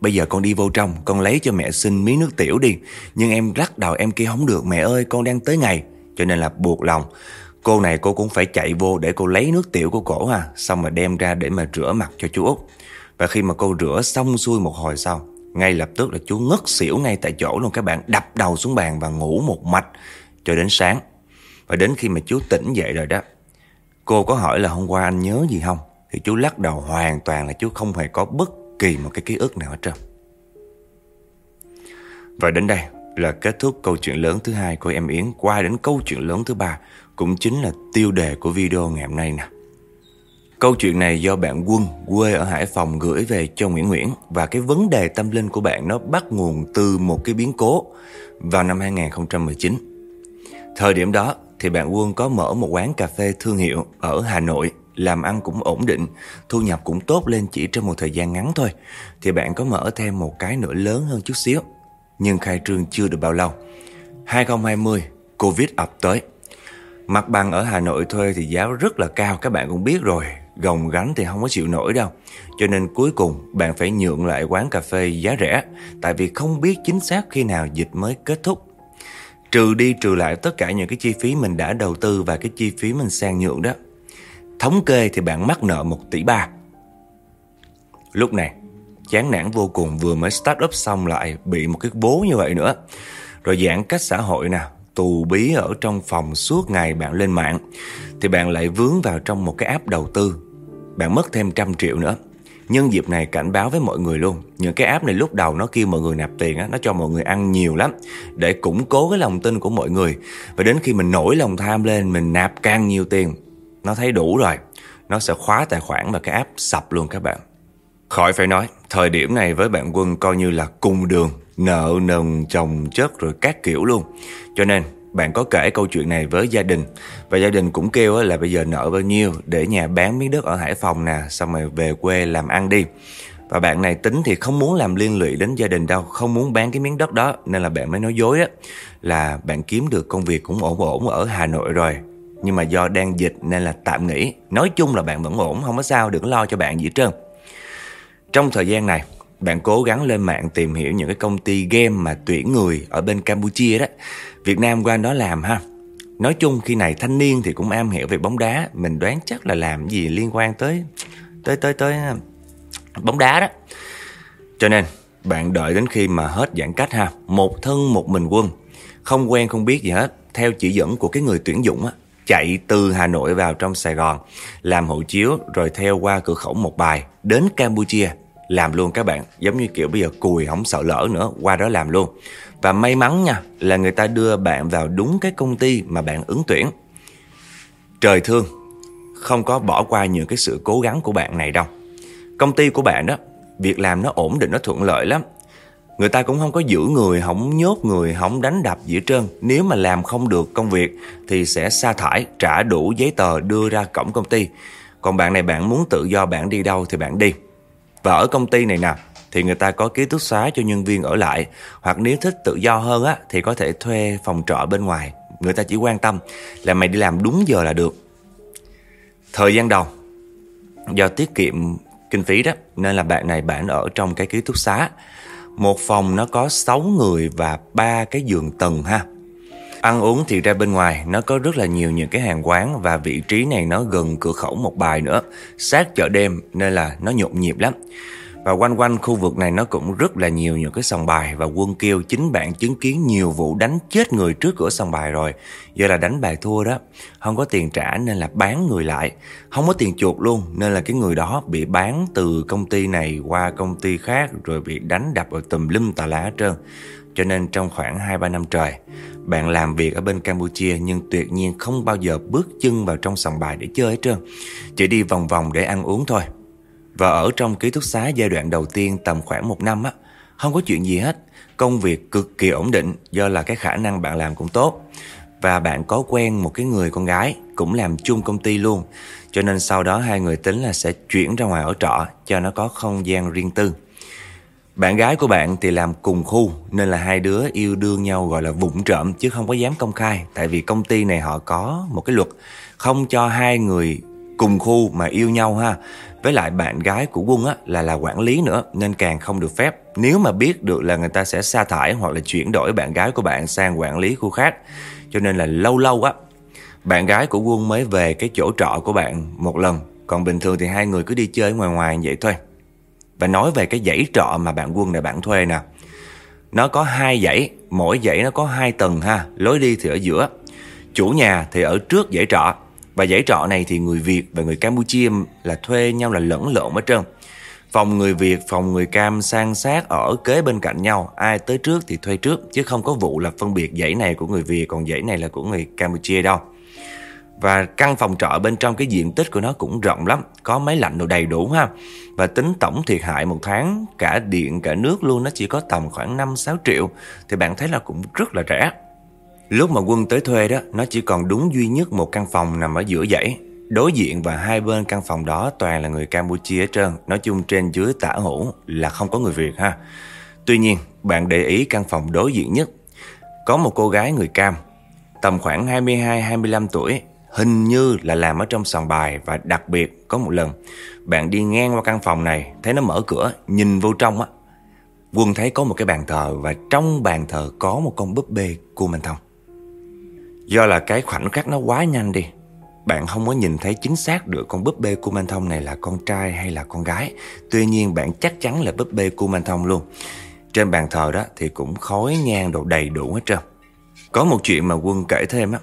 Bây giờ con đi vô trong, Con lấy cho mẹ xin miếng nước tiểu đi. Nhưng em lắc đầu, em kia không được Mẹ ơi, con đang tới ngày. Cho nên là buộc lòng. Cô này cô cũng phải chạy vô để cô lấy nước tiểu của cổ ha, Xong mà đem ra để mà rửa mặt cho chú Út. Và khi mà cô rửa xong xuôi một hồi sau, Ngay lập tức là chú ngất xỉu ngay tại chỗ luôn. Các bạn Đập đầu xuống bàn và ngủ một mạch cho đến sáng. Và đến khi mà chú tỉnh dậy rồi đó, Cô có hỏi là hôm qua anh nhớ gì không Thì chú lắc đầu hoàn toàn là chú không hề có bất kỳ một cái ký ức nào hết trơn Và đến đây là kết thúc câu chuyện lớn thứ hai của em Yến, Qua đến câu chuyện lớn thứ ba cũng chính là tiêu đề của video ngày hôm nay nè. Câu chuyện này do bạn Quân, quê ở Hải Phòng, gửi về cho Nguyễn Nguyễn và cái vấn đề tâm linh của bạn nó bắt nguồn từ một cái biến cố vào năm 2019. Thời điểm đó thì bạn Quân có mở một quán cà phê thương hiệu ở Hà Nội làm ăn cũng ổn định, thu nhập cũng tốt lên chỉ trong một thời gian ngắn thôi. Thì bạn có mở thêm một cái nữa lớn hơn chút xíu, nhưng khai trương chưa được bao lâu. 2020, Covid ập tới. Mặt bằng ở Hà Nội thuê thì giá rất là cao các bạn cũng biết rồi Gồng gánh thì không có chịu nổi đâu Cho nên cuối cùng bạn phải nhượng lại quán cà phê giá rẻ Tại vì không biết chính xác khi nào dịch mới kết thúc Trừ đi, trừ lại tất cả những cái chi phí mình đã đầu tư Và cái chi phí mình sang nhượng đó, Thống kê thì bạn mắc nợ 1 tỷ 3 Lúc này, chán nản vô cùng vừa mới start up xong lại bị một cái bố như vậy nữa Rồi giãn cách xã hội nào tù bí ở trong phòng suốt ngày bạn lên mạng, thì bạn lại vướng vào trong một cái app đầu tư. Bạn mất thêm trăm triệu nữa. Nhân dịp này cảnh báo với mọi người luôn. Những cái app này lúc đầu nó kêu mọi người nạp tiền á, Nó cho mọi người ăn nhiều lắm, Để củng cố cái lòng tin của mọi người. Và đến khi mình nổi lòng tham lên, Mình nạp càng nhiều tiền, Nó thấy đủ rồi. Nó sẽ khóa tài khoản và cái app sập luôn các bạn. Khỏi phải nói, Thời điểm này với bạn Quân coi như là cùng đường, Nợ nần, chồng chất rồi các kiểu luôn. Cho nên bạn có kể câu chuyện này với gia đình. Và gia đình cũng kêu là bây giờ nợ bao nhiêu Để nhà bán miếng đất ở Hải Phòng nè, Xong rồi về quê làm ăn đi. Và bạn này tính thì không muốn làm liên lụy đến gia đình đâu, Không muốn bán cái miếng đất đó. Nên là bạn mới nói dối á, Là bạn kiếm được công việc cũng ổn ổn ở Hà Nội rồi. Nhưng mà do đang dịch nên là tạm nghỉ. Nói chung là bạn vẫn ổn, Không có sao, đừng lo cho bạn gì hết trơn. Trong thời gian này bạn cố gắng lên mạng tìm hiểu những cái công ty game mà tuyển người ở bên Campuchia đó. Việt Nam qua đó làm ha. Nói chung khi này thanh niên thì cũng am hiểu về bóng đá. Mình đoán chắc là làm gì liên quan tới Tới tới tới à, bóng đá đó. Cho nên, bạn đợi đến khi mà hết giãn cách ha. Một thân một mình quân. Không quen không biết gì hết. Theo chỉ dẫn của cái người tuyển dụng á, Chạy từ Hà Nội vào trong Sài Gòn, Làm hộ chiếu, rồi theo qua cửa khẩu một bài Đến Campuchia làm luôn các bạn Giống như kiểu bây giờ cùi không sợ lỡ nữa Qua đó làm luôn Và may mắn nha là người ta đưa bạn vào đúng cái công ty mà bạn ứng tuyển Trời thương không có bỏ qua những cái sự cố gắng của bạn này đâu. Công ty của bạn đó, việc làm nó ổn định, nó thuận lợi lắm. Người ta cũng không có giữ người, không nhốt người, không đánh đập gì hết trơn. Nếu mà làm không được công việc thì sẽ sa thải, trả đủ giấy tờ đưa ra cổng công ty. Còn bạn này bạn muốn tự do bạn đi đâu thì bạn đi. Và ở công ty này nè, thì người ta có ký túc xá cho nhân viên ở lại. Hoặc nếu thích tự do hơn á thì có thể thuê phòng trọ bên ngoài. Người ta chỉ quan tâm là mày đi làm đúng giờ là được. Thời gian đầu, do tiết kiệm kinh phí đó nên là bạn này bạn ở trong cái ký túc xá một phòng nó có 6 người và ba cái giường tầng ha. Ăn uống thì ra bên ngoài nó có rất là nhiều những cái hàng quán và vị trí này nó gần cửa khẩu một bài nữa, sát chợ đêm nên là nó nhộn nhịp lắm. Và quanh quanh khu vực này nó cũng rất là nhiều những cái sòng bài và quân kêu chính bạn chứng kiến nhiều vụ đánh chết người trước cửa sòng bài rồi. Giờ là đánh bài thua đó, không có tiền trả nên là bán người lại. Không có tiền chuột luôn nên là cái người đó bị bán từ công ty này qua công ty khác rồi bị đánh đập ở tùm lum tà lá hết trơn. Cho nên trong khoảng 2-3 năm trời, bạn làm việc ở bên Campuchia nhưng tuyệt nhiên không bao giờ bước chân vào trong sòng bài để chơi hết trơn. Chỉ đi vòng vòng để ăn uống thôi. Và ở trong ký túc xá giai đoạn đầu tiên tầm khoảng một năm á, không có chuyện gì hết. Công việc cực kỳ ổn định do là cái khả năng bạn làm cũng tốt. Và bạn có quen một cái người con gái cũng làm chung công ty luôn. Cho nên sau đó hai người tính là sẽ chuyển ra ngoài ở trọ cho nó có không gian riêng tư. Bạn gái của bạn thì làm cùng khu nên là hai đứa yêu đương nhau gọi là vụng trộm chứ không có dám công khai tại vì công ty này họ có một cái luật không cho hai người cùng khu mà yêu nhau ha. Với lại bạn gái của Quân á, là là quản lý nữa nên càng không được phép. Nếu mà biết được là người ta sẽ sa thải hoặc là chuyển đổi bạn gái của bạn sang quản lý khu khác. Cho nên là lâu lâu á, bạn gái của Quân mới về cái chỗ trọ của bạn một lần. Còn bình thường thì hai người cứ đi chơi ngoài ngoài vậy thôi. Và nói về cái dãy trọ mà bạn Quân này bạn thuê nè. Nó có hai dãy, mỗi dãy nó có hai tầng ha, lối đi thì ở giữa. Chủ nhà thì ở trước dãy trọ và dãy trọ này thì người Việt và người Campuchia là thuê nhau là lẫn lộn hết trơn. Phòng người Việt, phòng người Cam sang sát ở kế bên cạnh nhau. Ai tới trước thì thuê trước, chứ không có vụ là phân biệt dãy này của người Việt, còn dãy này là của người Campuchia đâu. Và căn phòng trọ bên trong cái diện tích của nó cũng rộng lắm, có máy lạnh đồ đầy đủ ha. Và tính tổng thiệt hại một tháng, cả điện cả nước luôn nó chỉ có tầm khoảng 5-6 triệu, thì bạn thấy là cũng rất là rẻ. Lúc mà quân tới thuê đó, nó chỉ còn đúng duy nhất một căn phòng nằm ở giữa dãy. Đối diện và hai bên căn phòng đó toàn là người Campuchia hết trơn. Nói chung trên dưới tả hữu là không có người Việt ha. Tuy nhiên, bạn để ý căn phòng đối diện nhất. Có một cô gái người Cam, tầm khoảng 22-25 tuổi, hình như là làm ở trong sòng bài và đặc biệt có một lần, bạn đi ngang qua căn phòng này, thấy nó mở cửa, nhìn vô trong á. Quân thấy có một cái bàn thờ và trong bàn thờ có một con búp bê của Minh Thông. Do là cái khoảnh khắc nó quá nhanh đi, Bạn không có nhìn thấy chính xác được con búp bê của Minh Thông này là con trai hay là con gái. Tuy nhiên bạn chắc chắn là búp bê của Minh Thông luôn. Trên bàn thờ đó thì cũng khói nhang đồ đầy đủ hết trơn. Có một chuyện mà Quân kể thêm á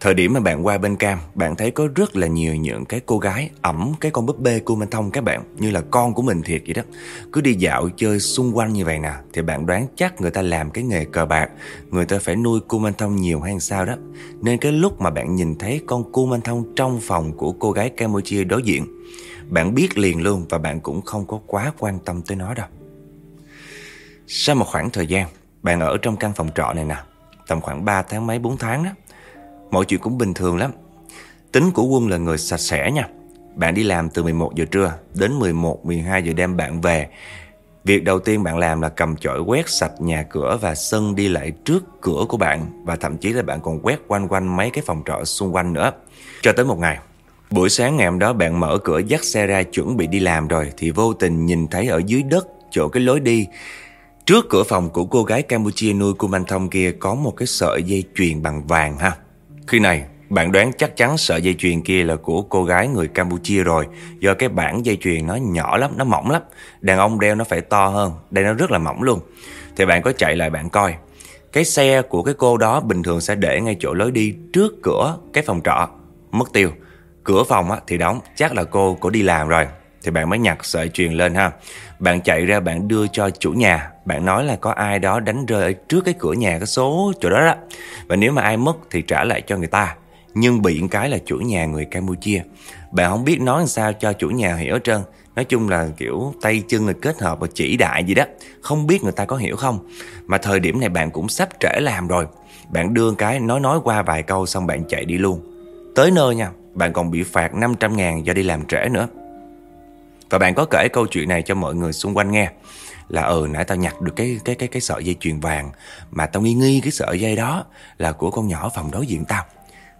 Thời điểm mà bạn qua bên Cam, bạn thấy có rất là nhiều những cái cô gái ẩm cái con búp bê của Minh Thông các bạn, như là con của mình thiệt vậy đó. Cứ đi dạo chơi xung quanh như vậy nè, thì bạn đoán chắc người ta làm cái nghề cờ bạc, người ta phải nuôi cô Minh Thông nhiều hay sao đó. Nên cái lúc mà bạn nhìn thấy con cô Minh Thông trong phòng của cô gái Campuchia đối diện, bạn biết liền luôn và bạn cũng không có quá quan tâm tới nó đâu. Sau một khoảng thời gian, bạn ở trong căn phòng trọ này nè, tầm khoảng 3 tháng mấy 4 tháng đó Mọi chuyện cũng bình thường lắm. Tính của Quân là người sạch sẽ nha. Bạn đi làm từ 11 giờ trưa Đến 11, 12 giờ đêm bạn về. Việc đầu tiên bạn làm là cầm chổi quét sạch nhà cửa và sân đi lại trước cửa của bạn Và thậm chí là bạn còn quét quanh quanh mấy cái phòng trọ xung quanh nữa. Cho tới một ngày Buổi sáng ngày hôm đó bạn mở cửa dắt xe ra chuẩn bị đi làm rồi Thì vô tình nhìn thấy ở dưới đất chỗ cái lối đi Trước cửa phòng của cô gái Campuchia nuôi của Manh Thông kia có một cái sợi dây chuyền bằng vàng ha khi này, bạn đoán chắc chắn sợi dây chuyền kia là của cô gái người Campuchia rồi. Do cái bản dây chuyền nó nhỏ lắm, nó mỏng lắm. Đàn ông đeo nó phải to hơn, đây nó rất là mỏng luôn. Thì bạn có chạy lại bạn coi. Cái xe của cái cô đó bình thường sẽ để ngay chỗ lối đi trước cửa cái phòng trọ. Mất tiêu. Cửa phòng thì đóng, chắc là cô có đi làm rồi. Thì bạn mới nhặt sợi truyền lên ha. Bạn chạy ra bạn đưa cho chủ nhà. Bạn nói là có ai đó đánh rơi ở trước cái cửa nhà, cái số chỗ đó đó. Và nếu mà ai mất thì trả lại cho người ta. Nhưng bị cái là chủ nhà người Campuchia. Bạn không biết nói làm sao cho chủ nhà hiểu hết trơn. Nói chung là kiểu tay chân rồi kết hợp và chỉ đại gì đó. Không biết người ta có hiểu không? Mà thời điểm này bạn cũng sắp trễ làm rồi. Bạn đưa cái nói nói qua vài câu xong bạn chạy đi luôn. Tới nơi nha, Bạn còn bị phạt 500 ngàn do đi làm trễ nữa. Và bạn có kể câu chuyện này cho mọi người xung quanh nghe là ừ nãy tao nhặt được cái cái cái cái sợi dây chuyền vàng mà tao nghi nghi cái sợi dây đó là của con nhỏ phòng đối diện tao.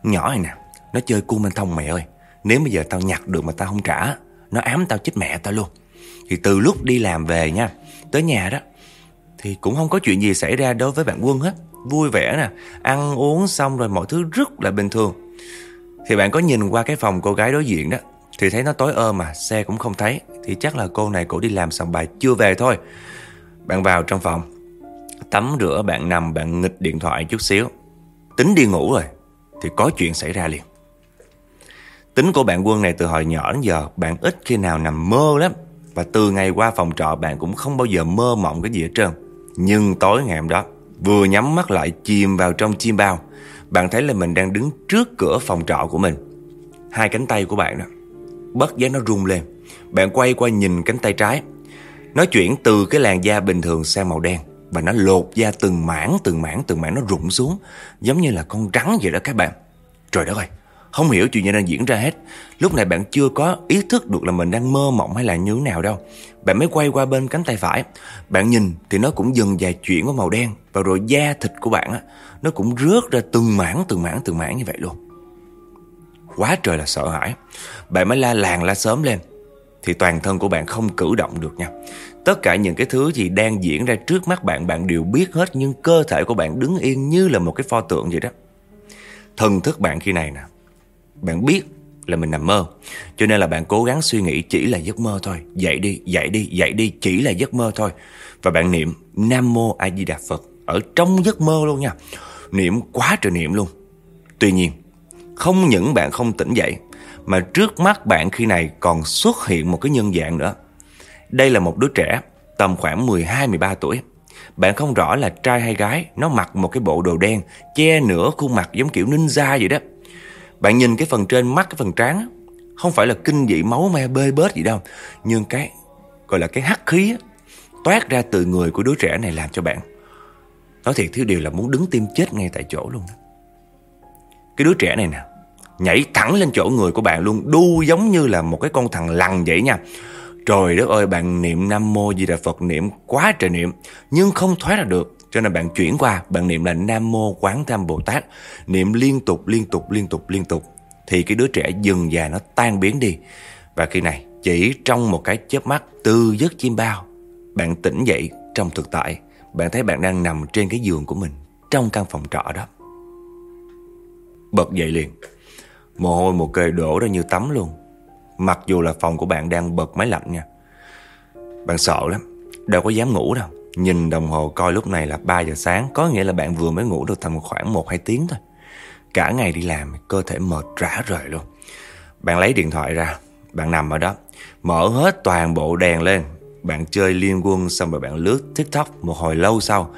Nhỏ này nè, nó chơi cu minh thông mày ơi. Nếu bây giờ tao nhặt được mà tao không trả, nó ám tao chết mẹ tao luôn. Thì từ lúc đi làm về nha, tới nhà đó thì cũng không có chuyện gì xảy ra đối với bạn Quân hết. Vui vẻ nè, ăn uống xong rồi mọi thứ rất là bình thường. Thì bạn có nhìn qua cái phòng cô gái đối diện đó thì thấy nó tối ơ mà, xe cũng không thấy. Thì chắc là cô này cổ đi làm xong bài chưa về thôi. Bạn vào trong phòng, Tắm rửa, bạn nằm, bạn nghịch điện thoại chút xíu. Tính đi ngủ rồi, Thì có chuyện xảy ra liền. Tính của bạn Quân này từ hồi nhỏ đến giờ, Bạn ít khi nào nằm mơ lắm. Và từ ngày qua phòng trọ, bạn cũng không bao giờ mơ mộng cái gì hết trơn. Nhưng tối ngày hôm đó, Vừa nhắm mắt lại, chìm vào trong chim bao. Bạn thấy là mình đang đứng trước cửa phòng trọ của mình. Hai cánh tay của bạn đó. Bất giác nó rung lên. Bạn quay qua nhìn cánh tay trái. Nó chuyển từ cái làn da bình thường sang màu đen Và nó lột da từng mảng Từng mảng từng mảng nó rụng xuống, Giống như là con rắn vậy đó các bạn. Trời đất ơi, Không hiểu chuyện gì đang diễn ra hết. Lúc này bạn chưa có ý thức được là mình đang mơ mộng hay là như thế nào đâu. Bạn mới quay qua bên cánh tay phải. Bạn nhìn thì nó cũng dần dài chuyển qua màu đen Và rồi da thịt của bạn á, Nó cũng rớt ra từng mảng từng mảng từng mảng như vậy luôn. Quá trời là sợ hãi. Bạn mới la làng la sớm lên. Thì toàn thân của bạn không cử động được nha. Tất cả những cái thứ gì đang diễn ra trước mắt bạn Bạn đều biết hết Nhưng cơ thể của bạn đứng yên như là một cái pho tượng vậy đó. Thần thức bạn khi này nè Bạn biết là mình nằm mơ. Cho nên là bạn cố gắng suy nghĩ chỉ là giấc mơ thôi. Dậy đi, dậy đi, dậy đi Chỉ là giấc mơ thôi. Và bạn niệm Nam Mô A Di Đà Phật Ở trong giấc mơ luôn nha. Niệm quá trời niệm luôn. Tuy nhiên không những bạn không tỉnh dậy, Mà trước mắt bạn khi này còn xuất hiện một cái nhân dạng nữa. Đây là một đứa trẻ tầm khoảng 12-13 tuổi. Bạn không rõ là trai hay gái, Nó mặc một cái bộ đồ đen, Che nửa khuôn mặt giống kiểu ninja vậy đó. Bạn nhìn cái phần trên mắt, cái phần trán Không phải là kinh dị máu me bê bết gì đâu, Nhưng cái, gọi là cái hắc khí Toát ra từ người của đứa trẻ này làm cho bạn. Nói thiệt thiếu điều là muốn đứng tim chết ngay tại chỗ luôn đó. Cái đứa trẻ này nè Nhảy thẳng lên chỗ người của bạn luôn, Đu giống như là một cái con thằng lằn vậy nha. Trời đất ơi, bạn niệm Nam Mô Di Đà Phật niệm quá trời niệm, Nhưng không thoát ra được. Cho nên bạn chuyển qua, Bạn niệm là Nam Mô Quán Tham Bồ Tát. Niệm liên tục liên tục liên tục liên tục, Thì cái đứa trẻ dần già nó tan biến đi. Và khi này, chỉ trong một cái chớp mắt, Từ giấc chim bao, Bạn tỉnh dậy trong thực tại. Bạn thấy bạn đang nằm trên cái giường của mình, Trong căn phòng trọ đó. Bật dậy liền. Mồ hôi một kề đổ ra như tắm luôn. Mặc dù là phòng của bạn đang bật máy lạnh nha. Bạn sợ lắm, Đâu có dám ngủ đâu. Nhìn đồng hồ coi lúc này là 3 giờ sáng, Có nghĩa là bạn vừa mới ngủ được tầm khoảng 1-2 tiếng thôi. Cả ngày đi làm, Cơ thể mệt rã rời luôn. Bạn lấy điện thoại ra, Bạn nằm ở đó, Mở hết toàn bộ đèn lên. Bạn chơi liên quân xong rồi bạn lướt tiktok Một hồi lâu sau.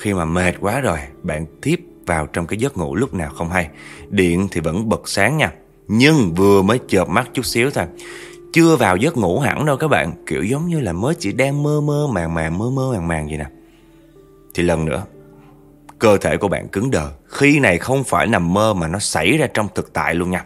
Khi mà mệt quá rồi, Bạn tiếp vào trong cái giấc ngủ lúc nào không hay. Điện thì vẫn bật sáng nha. Nhưng vừa mới chợp mắt chút xíu thôi. Chưa vào giấc ngủ hẳn đâu các bạn. Kiểu giống như là mới chỉ đang mơ mơ màng màng mơ mơ màng màng vậy nè. Thì lần nữa, cơ thể của bạn cứng đờ. Khi này không phải nằm mơ mà nó xảy ra trong thực tại luôn nha.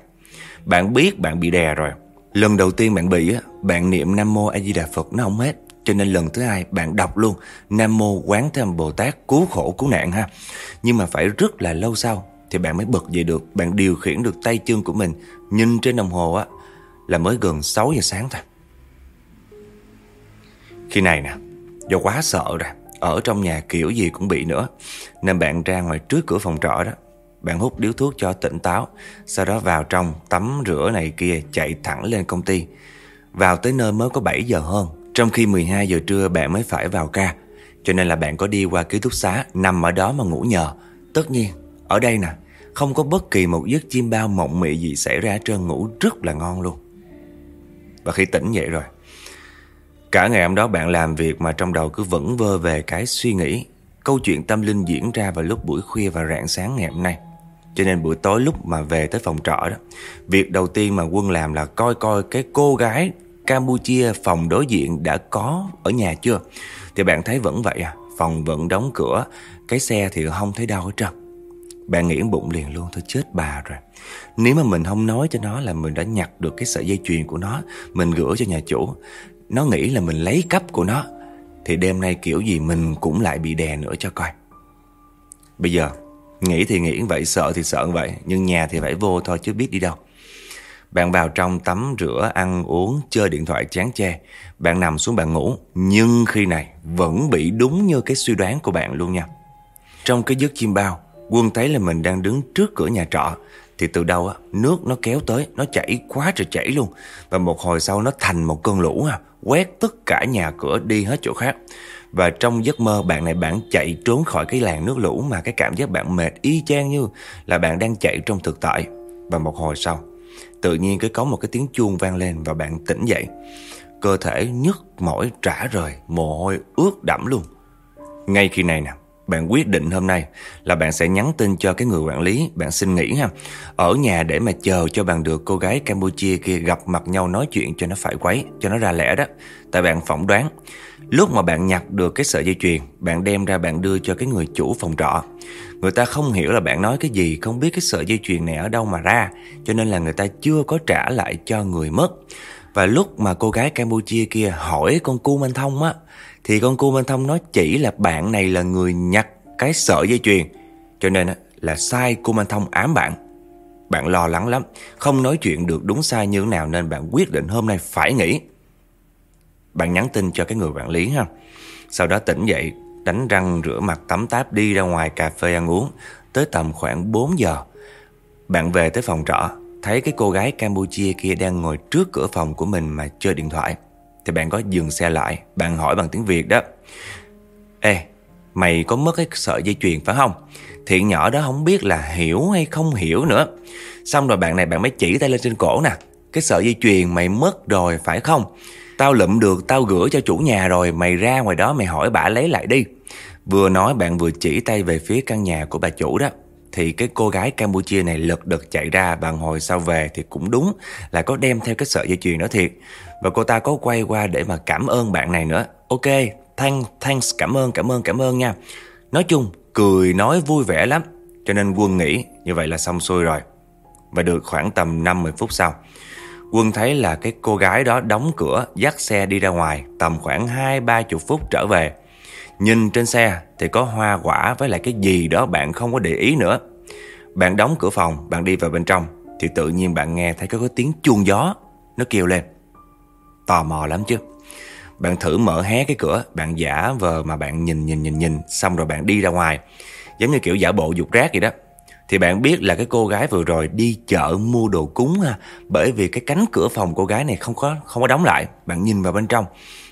Bạn biết bạn bị đè rồi. Lần đầu tiên bạn bị á, bạn niệm Nam Mô A Di Đà Phật nó không hết. Cho nên lần thứ hai bạn đọc luôn, Nam Mô Quán thế âm Bồ Tát cứu khổ, cứu nạn ha. Nhưng mà phải rất là lâu sau Thì bạn mới bật dậy được, Bạn điều khiển được tay chân của mình, Nhìn trên đồng hồ á, Là mới gần 6 giờ sáng thôi. Khi này nè, Do quá sợ rồi, Ở trong nhà kiểu gì cũng bị nữa, Nên bạn ra ngoài trước cửa phòng trọ đó, Bạn hút điếu thuốc cho tỉnh táo, Sau đó vào trong tắm rửa này kia, Chạy thẳng lên công ty. Vào tới nơi mới có 7 giờ hơn trong khi 12 giờ trưa bạn mới phải vào ca, Cho nên là bạn có đi qua ký túc xá, Nằm ở đó mà ngủ nhờ. Tất nhiên, ở đây nè, Không có bất kỳ một giấc chim bao mộng mị gì xảy ra trơn, ngủ rất là ngon luôn. Và khi tỉnh dậy rồi, Cả ngày hôm đó bạn làm việc mà trong đầu cứ vẫn vơ về cái suy nghĩ, Câu chuyện tâm linh diễn ra vào lúc buổi khuya và rạng sáng ngày hôm nay. Cho nên buổi tối lúc mà về tới phòng trọ đó, Việc đầu tiên mà Quân làm là coi coi cái cô gái Campuchia phòng đối diện đã có ở nhà chưa? Thì bạn thấy vẫn vậy à? Phòng vẫn đóng cửa Cái xe thì không thấy đâu hết trơn. Bạn nghĩ bụng liền luôn Thôi chết bà rồi. Nếu mà mình không nói cho nó là mình đã nhặt được cái sợi dây chuyền của nó Mình gửi cho nhà chủ Nó nghĩ là mình lấy cắp của nó Thì đêm nay kiểu gì mình cũng lại bị đè nữa cho coi. Bây giờ Nghĩ thì nghĩ vậy, sợ thì sợ vậy Nhưng nhà thì phải vô thôi chứ biết đi đâu. Bạn vào trong tắm rửa, ăn uống, chơi điện thoại chán chê Bạn nằm xuống bạn ngủ. Nhưng khi này vẫn bị đúng như cái suy đoán của bạn luôn nha. Trong cái giấc chim bao Quân thấy là mình đang đứng trước cửa nhà trọ. Thì từ đâu á, nước nó kéo tới Nó chảy quá trời chảy luôn. Và một hồi sau nó thành một cơn lũ à Quét tất cả nhà cửa đi hết chỗ khác. Và trong giấc mơ bạn này bạn chạy trốn khỏi cái làng nước lũ mà cái cảm giác bạn mệt y chang như là bạn đang chạy trong thực tại. Và một hồi sau, tự nhiên cái có một cái tiếng chuông vang lên và bạn tỉnh dậy. Cơ thể nhức mỏi trả rời, mồ hôi ướt đẫm luôn. Ngay khi này nè, bạn quyết định hôm nay là bạn sẽ nhắn tin cho cái người quản lý, bạn xin nghỉ ha. Ở nhà để mà chờ cho bạn được cô gái Campuchia kia gặp mặt nhau nói chuyện cho nó phải quấy, cho nó ra lẽ đó. Tại bạn phỏng đoán, lúc mà bạn nhặt được cái sợi dây chuyền, bạn đem ra bạn đưa cho cái người chủ phòng trọ. Người ta không hiểu là bạn nói cái gì, không biết cái sợi dây chuyền này ở đâu mà ra, cho nên là người ta chưa có trả lại cho người mất. Và lúc mà cô gái Campuchia kia hỏi con cu Minh Thông á thì con cu Minh Thông nói chỉ là bạn này là người nhặt cái sợi dây chuyền. Cho nên là sai cu Minh Thông ám bạn. Bạn lo lắng lắm, Không nói chuyện được đúng sai như thế nào Nên bạn quyết định hôm nay phải nghỉ. Bạn nhắn tin cho cái người quản lý ha. Sau đó tỉnh dậy, Đánh răng rửa mặt, tắm táp, đi ra ngoài cà phê ăn uống. Tới tầm khoảng 4 giờ, Bạn về tới phòng trọ, Thấy cái cô gái Campuchia kia đang ngồi trước cửa phòng của mình mà chơi điện thoại thì bạn có dừng xe lại, Bạn hỏi bằng tiếng Việt đó. Ê, mày có mất cái sợi dây chuyền phải không? Thiện nhỏ đó không biết là hiểu hay không hiểu nữa. Xong rồi bạn này bạn mới chỉ tay lên trên cổ nè. Cái sợi dây chuyền mày mất rồi phải không? Tao lụm được, tao gửi cho chủ nhà rồi, Mày ra ngoài đó mày hỏi bà lấy lại đi. Vừa nói bạn vừa chỉ tay về phía căn nhà của bà chủ đó thì cái cô gái Campuchia này lật đật chạy ra bạn hồi sau về thì cũng đúng là có đem theo cái sợi dây chuyền đó thiệt. Và cô ta có quay qua để mà cảm ơn bạn này nữa. Ok thanks thanks, cảm ơn cảm ơn cảm ơn nha. Nói chung, cười, nói vui vẻ lắm. Cho nên quân nghĩ như vậy là xong xuôi rồi. Và được khoảng tầm 50 phút sau, Quân thấy là cái cô gái đó đóng cửa, Dắt xe đi ra ngoài, Tầm khoảng hai ba chục phút trở về. Nhìn trên xe thì có hoa quả với lại cái gì đó bạn không có để ý nữa. Bạn đóng cửa phòng, bạn đi vào bên trong thì tự nhiên bạn nghe thấy có cái tiếng chuông gió nó kêu lên. Tò mò lắm chứ. Bạn thử mở hé cái cửa, bạn giả vờ mà bạn nhìn nhìn nhìn nhìn xong rồi bạn đi ra ngoài. Giống như kiểu giả bộ dục rác vậy đó. Thì bạn biết là cái cô gái vừa rồi đi chợ mua đồ cúng ha Bởi vì cái cánh cửa phòng cô gái này không có không có đóng lại Bạn nhìn vào bên trong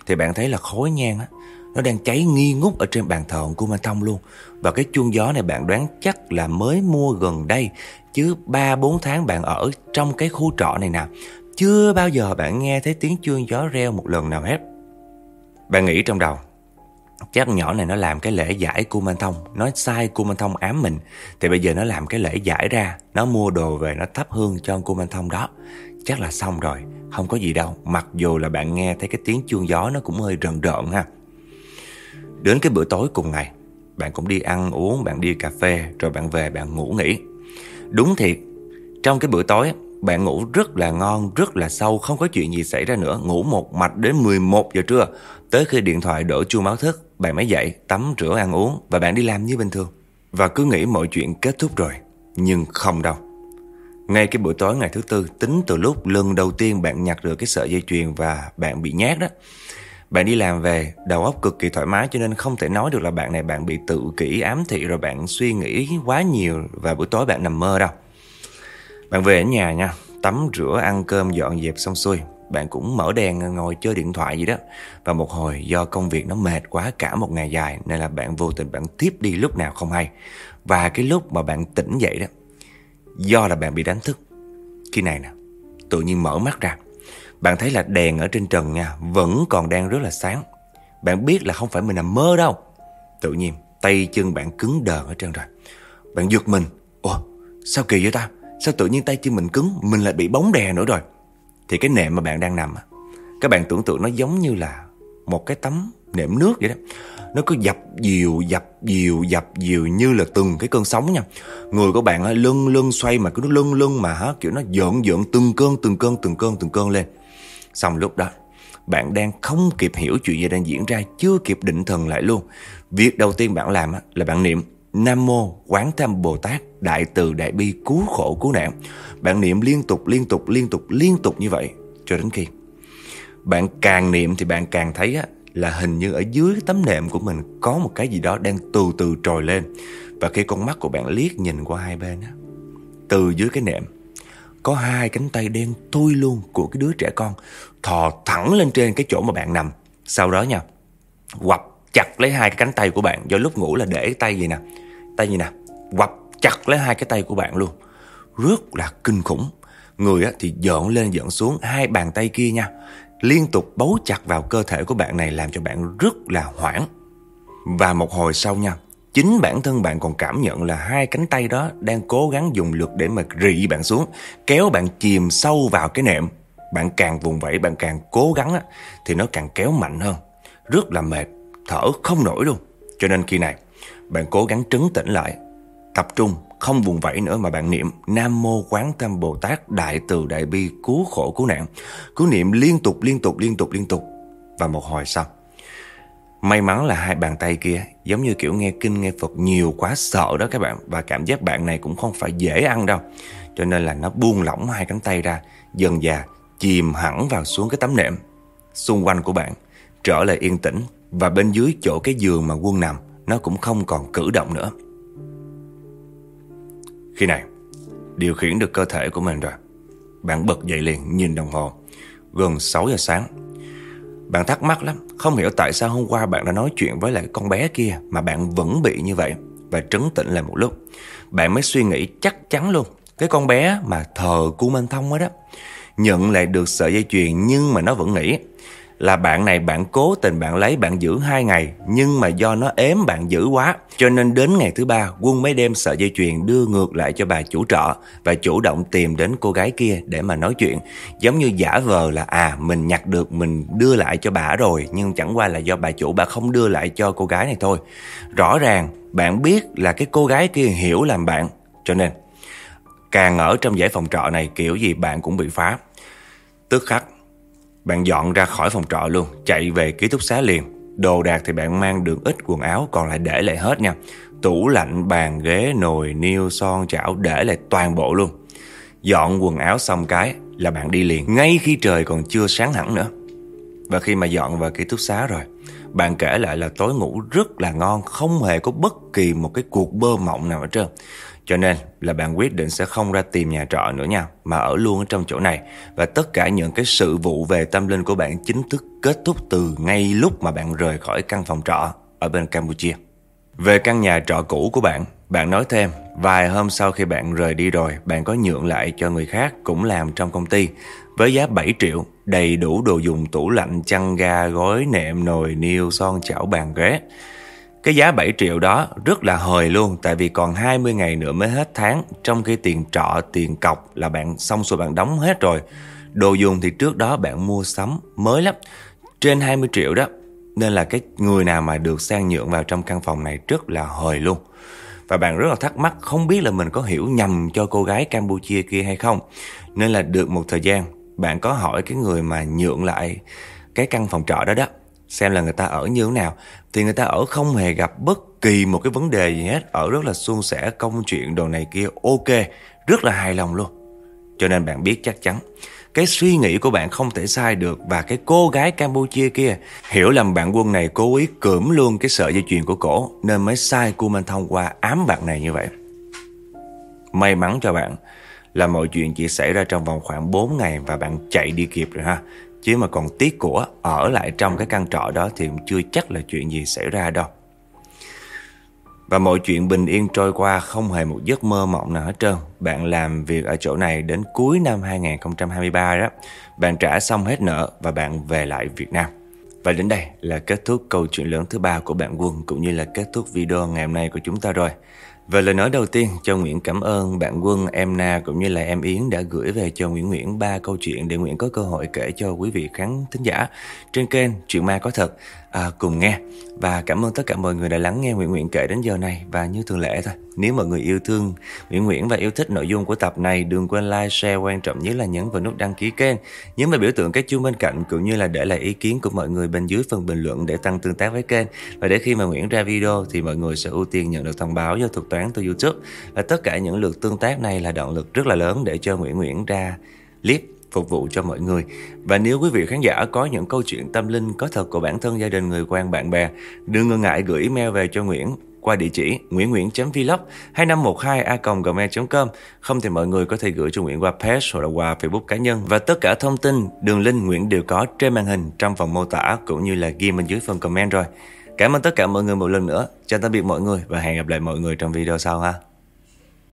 Thì bạn thấy là khói nhang á nó đang cháy nghi ngút ở trên bàn thờ của Ma Thông luôn. Và cái chuông gió này bạn đoán chắc là mới mua gần đây, Chứ 3-4 tháng bạn ở trong cái khu trọ này nào Chưa bao giờ bạn nghe thấy tiếng chuông gió reo một lần nào hết. Bạn nghĩ trong đầu, Chắc nhỏ này nó làm cái lễ giải của Minh Thông Nói sai cô Minh Thông ám mình. Thì bây giờ nó làm cái lễ giải ra, Nó mua đồ về, nó thắp hương cho cô Minh Thông đó. Chắc là xong rồi, Không có gì đâu. Mặc dù là bạn nghe thấy cái tiếng chuông gió nó cũng hơi rợn rợn ha. Đến cái bữa tối cùng ngày Bạn cũng đi ăn uống, bạn đi cà phê Rồi bạn về bạn ngủ nghỉ. Đúng thiệt Trong cái bữa tối bạn ngủ rất là ngon, rất là sâu Không có chuyện gì xảy ra nữa. Ngủ một mạch đến 11 giờ trưa Tới khi điện thoại đổ chuông báo thức Bạn mới dậy, tắm rửa ăn uống Và bạn đi làm như bình thường. Và cứ nghĩ mọi chuyện kết thúc rồi Nhưng không đâu. Ngay cái buổi tối ngày thứ tư Tính từ lúc lần đầu tiên bạn nhặt được cái sợi dây chuyền Và bạn bị nhát đó bạn đi làm về, đầu óc cực kỳ thoải mái cho nên không thể nói được là bạn này bạn bị tự kỷ ám thị rồi bạn suy nghĩ quá nhiều và buổi tối bạn nằm mơ đâu. Bạn về ở nhà nha, tắm rửa, ăn cơm, dọn dẹp xong xuôi. Bạn cũng mở đèn ngồi chơi điện thoại gì đó. Và một hồi do công việc nó mệt quá cả một ngày dài nên là bạn vô tình bạn tiếp đi lúc nào không hay. Và cái lúc mà bạn tỉnh dậy đó, do là bạn bị đánh thức. Khi này nè, tự nhiên mở mắt ra bạn thấy là đèn ở trên trần nha, Vẫn còn đang rất là sáng. Bạn biết là không phải mình nằm mơ đâu. Tự nhiên, tay chân bạn cứng đờ ở trên rồi. Bạn giật mình. Ồ Sao kỳ vậy ta? Sao tự nhiên tay chân mình cứng, Mình lại bị bóng đè nữa rồi? Thì cái nệm mà bạn đang nằm Các bạn tưởng tượng nó giống như là Một cái tấm nệm nước vậy đó. Nó cứ dập dìu dập dìu dập dìu như là từng cái cơn sóng nha. Người của bạn lưng lưng xoay mà cứ lưng lưng mà hả? Kiểu nó dợn dợn từng cơn từng cơn từng cơn từng cơn lên xong lúc đó bạn đang không kịp hiểu chuyện gì đang diễn ra chưa kịp định thần lại luôn việc đầu tiên bạn làm là bạn niệm Nam Mô Quán thâm Bồ Tát Đại Từ Đại Bi Cứu Khổ Cứu Nạn Bạn niệm liên tục liên tục liên tục liên tục như vậy Cho đến khi Bạn càng niệm thì bạn càng thấy á, là hình như ở dưới tấm nệm của mình có một cái gì đó đang từ từ trồi lên. Và khi con mắt của bạn liếc nhìn qua hai bên á, từ dưới cái nệm có hai cánh tay đen thui luôn của cái đứa trẻ con thò thẳng lên trên cái chỗ mà bạn nằm. Sau đó nha, quặp chặt lấy hai cái cánh tay của bạn do lúc ngủ là để tay gì nè, tay gì nè, quặp chặt lấy hai cái tay của bạn luôn. Rất là kinh khủng. Người á, thì dọn lên dọn xuống hai bàn tay kia nha liên tục bấu chặt vào cơ thể của bạn này làm cho bạn rất là hoảng. Và một hồi sau nha, chính bản thân bạn còn cảm nhận là hai cánh tay đó đang cố gắng dùng lực để mà rị bạn xuống, kéo bạn chìm sâu vào cái nệm. Bạn càng vùng vẫy, bạn càng cố gắng á, thì nó càng kéo mạnh hơn. Rất là mệt, thở không nổi luôn. Cho nên khi này, bạn cố gắng trấn tĩnh lại, tập trung không vùng vẫy nữa mà bạn niệm Nam Mô Quán Tâm Bồ Tát Đại Từ Đại Bi Cứu Khổ Cứu Nạn. Cứ niệm liên tục liên tục liên tục liên tục. Và một hồi sau. May mắn là hai bàn tay kia giống như kiểu nghe kinh nghe Phật nhiều quá sợ đó các bạn. Và cảm giác bạn này cũng không phải dễ ăn đâu. Cho nên là nó buông lỏng hai cánh tay ra. Dần dà chìm hẳn vào xuống cái tấm nệm. Xung quanh của bạn trở lại yên tĩnh. Và bên dưới chỗ cái giường mà quân nằm nó cũng không còn cử động nữa. Khi này, điều khiển được cơ thể của mình rồi. Bạn bật dậy liền nhìn đồng hồ. Gần 6 giờ sáng. Bạn thắc mắc lắm, không hiểu tại sao hôm qua bạn đã nói chuyện với lại con bé kia mà bạn vẫn bị như vậy. Và trấn tĩnh lại một lúc. Bạn mới suy nghĩ chắc chắn luôn. Cái con bé mà thờ cu Minh Thông đó đó. Nhận lại được sợi dây chuyền nhưng mà nó vẫn nghĩ là bạn này bạn cố tình bạn lấy bạn giữ hai ngày, nhưng mà do nó ém bạn giữ quá, cho nên đến ngày thứ ba, quân mới đem sợi dây chuyền đưa ngược lại cho bà chủ trọ và chủ động tìm đến cô gái kia để mà nói chuyện. Giống như giả vờ là à mình nhặt được, mình đưa lại cho bà rồi, nhưng chẳng qua là do bà chủ, bà không đưa lại cho cô gái này thôi. Rõ ràng, bạn biết là cái cô gái kia hiểu làm bạn, cho nên càng ở trong giải phòng trọ này, kiểu gì bạn cũng bị phá. Tức khắc bạn dọn ra khỏi phòng trọ luôn, chạy về ký túc xá liền. Đồ đạc thì bạn mang được ít quần áo còn lại để lại hết nha. Tủ lạnh, bàn, ghế, nồi, niêu, son, chảo để lại toàn bộ luôn. Dọn quần áo xong cái là bạn đi liền ngay khi trời còn chưa sáng hẳn nữa. Và khi mà dọn vào ký túc xá rồi, bạn kể lại là tối ngủ rất là ngon, không hề có bất kỳ một cái cuộc bơ mộng nào ở trơn. Cho nên là bạn quyết định sẽ không ra tìm nhà trọ nữa nha Mà ở luôn ở trong chỗ này. Và tất cả những cái sự vụ về tâm linh của bạn chính thức kết thúc từ ngay lúc mà bạn rời khỏi căn phòng trọ ở bên Campuchia. Về căn nhà trọ cũ của bạn Bạn nói thêm Vài hôm sau khi bạn rời đi rồi Bạn có nhượng lại cho người khác cũng làm trong công ty Với giá 7 triệu Đầy đủ đồ dùng tủ lạnh, chăn ga, gói, nệm, nồi, niêu, son, chảo, bàn, ghế cái giá 7 triệu đó rất là hời luôn tại vì còn 20 ngày nữa mới hết tháng trong khi tiền trọ, tiền cọc là bạn xong rồi bạn đóng hết rồi. Đồ dùng thì trước đó bạn mua sắm mới lắm, trên 20 triệu đó. Nên là cái người nào mà được sang nhượng vào trong căn phòng này rất là hời luôn. Và bạn rất là thắc mắc không biết là mình có hiểu nhầm cho cô gái Campuchia kia hay không. Nên là được một thời gian bạn có hỏi cái người mà nhượng lại cái căn phòng trọ đó đó xem là người ta ở như thế nào thì người ta ở không hề gặp bất kỳ một cái vấn đề gì hết ở rất là suôn sẻ công chuyện đồ này kia, ok, rất là hài lòng luôn cho nên bạn biết chắc chắn, cái suy nghĩ của bạn không thể sai được và cái cô gái Campuchia kia hiểu lầm bạn quân này cố ý cưỡng luôn cái sợi dây chuyền của cổ nên mới sai Kuman thông qua ám bạn này như vậy. May mắn cho bạn là mọi chuyện chỉ xảy ra trong vòng khoảng 4 ngày và bạn chạy đi kịp rồi ha. Chứ mà còn tiếc của ở lại trong cái căn trọ đó thì chưa chắc là chuyện gì xảy ra đâu. Và mọi chuyện bình yên trôi qua không hề một giấc mơ mộng nào hết trơn. Bạn làm việc ở chỗ này đến cuối năm 2023 đó. Bạn trả xong hết nợ và bạn về lại Việt Nam. Và đến đây là kết thúc câu chuyện lớn thứ ba của bạn Quân, cũng như là kết thúc video ngày hôm nay của chúng ta rồi. Và lời nói đầu tiên cho Nguyễn cảm ơn bạn Quân, em Na cũng như là em Yến đã gửi về cho Nguyễn Nguyễn ba câu chuyện để Nguyễn có cơ hội kể cho quý vị khán thính giả trên kênh Chuyện Ma Có Thật à, cùng nghe. Và cảm ơn tất cả mọi người đã lắng nghe Nguyễn Nguyễn kể đến giờ này và như thường lệ thôi. Nếu mọi người yêu thương Nguyễn Nguyễn và yêu thích nội dung của tập này đừng quên like, share, quan trọng nhất là nhấn vào nút đăng ký kênh, nhấn vào biểu tượng cái chuông bên cạnh cũng như là để lại ý kiến của mọi người bên dưới phần bình luận để tăng tương tác với kênh. Và để khi mà Nguyễn ra video thì mọi người sẽ ưu tiên nhận được thông báo do thuật toán từ YouTube. Và tất cả những lượt tương tác này là động lực rất là lớn để cho Nguyễn Nguyễn ra clip phục vụ cho mọi người. Và nếu quý vị khán giả có những câu chuyện tâm linh có thật của bản thân gia đình người quen bạn bè, đừng ngần ngại gửi email về cho Nguyễn qua địa chỉ nguyễn nguyễn.vlog 2512a.gmail.com Không thì mọi người có thể gửi cho Nguyễn qua page hoặc là qua Facebook cá nhân. Và tất cả thông tin, đường link Nguyễn đều có trên màn hình trong phần mô tả cũng như là ghi bên dưới phần comment rồi. Cảm ơn tất cả mọi người một lần nữa. Chào tạm biệt mọi người và hẹn gặp lại mọi người trong video sau ha.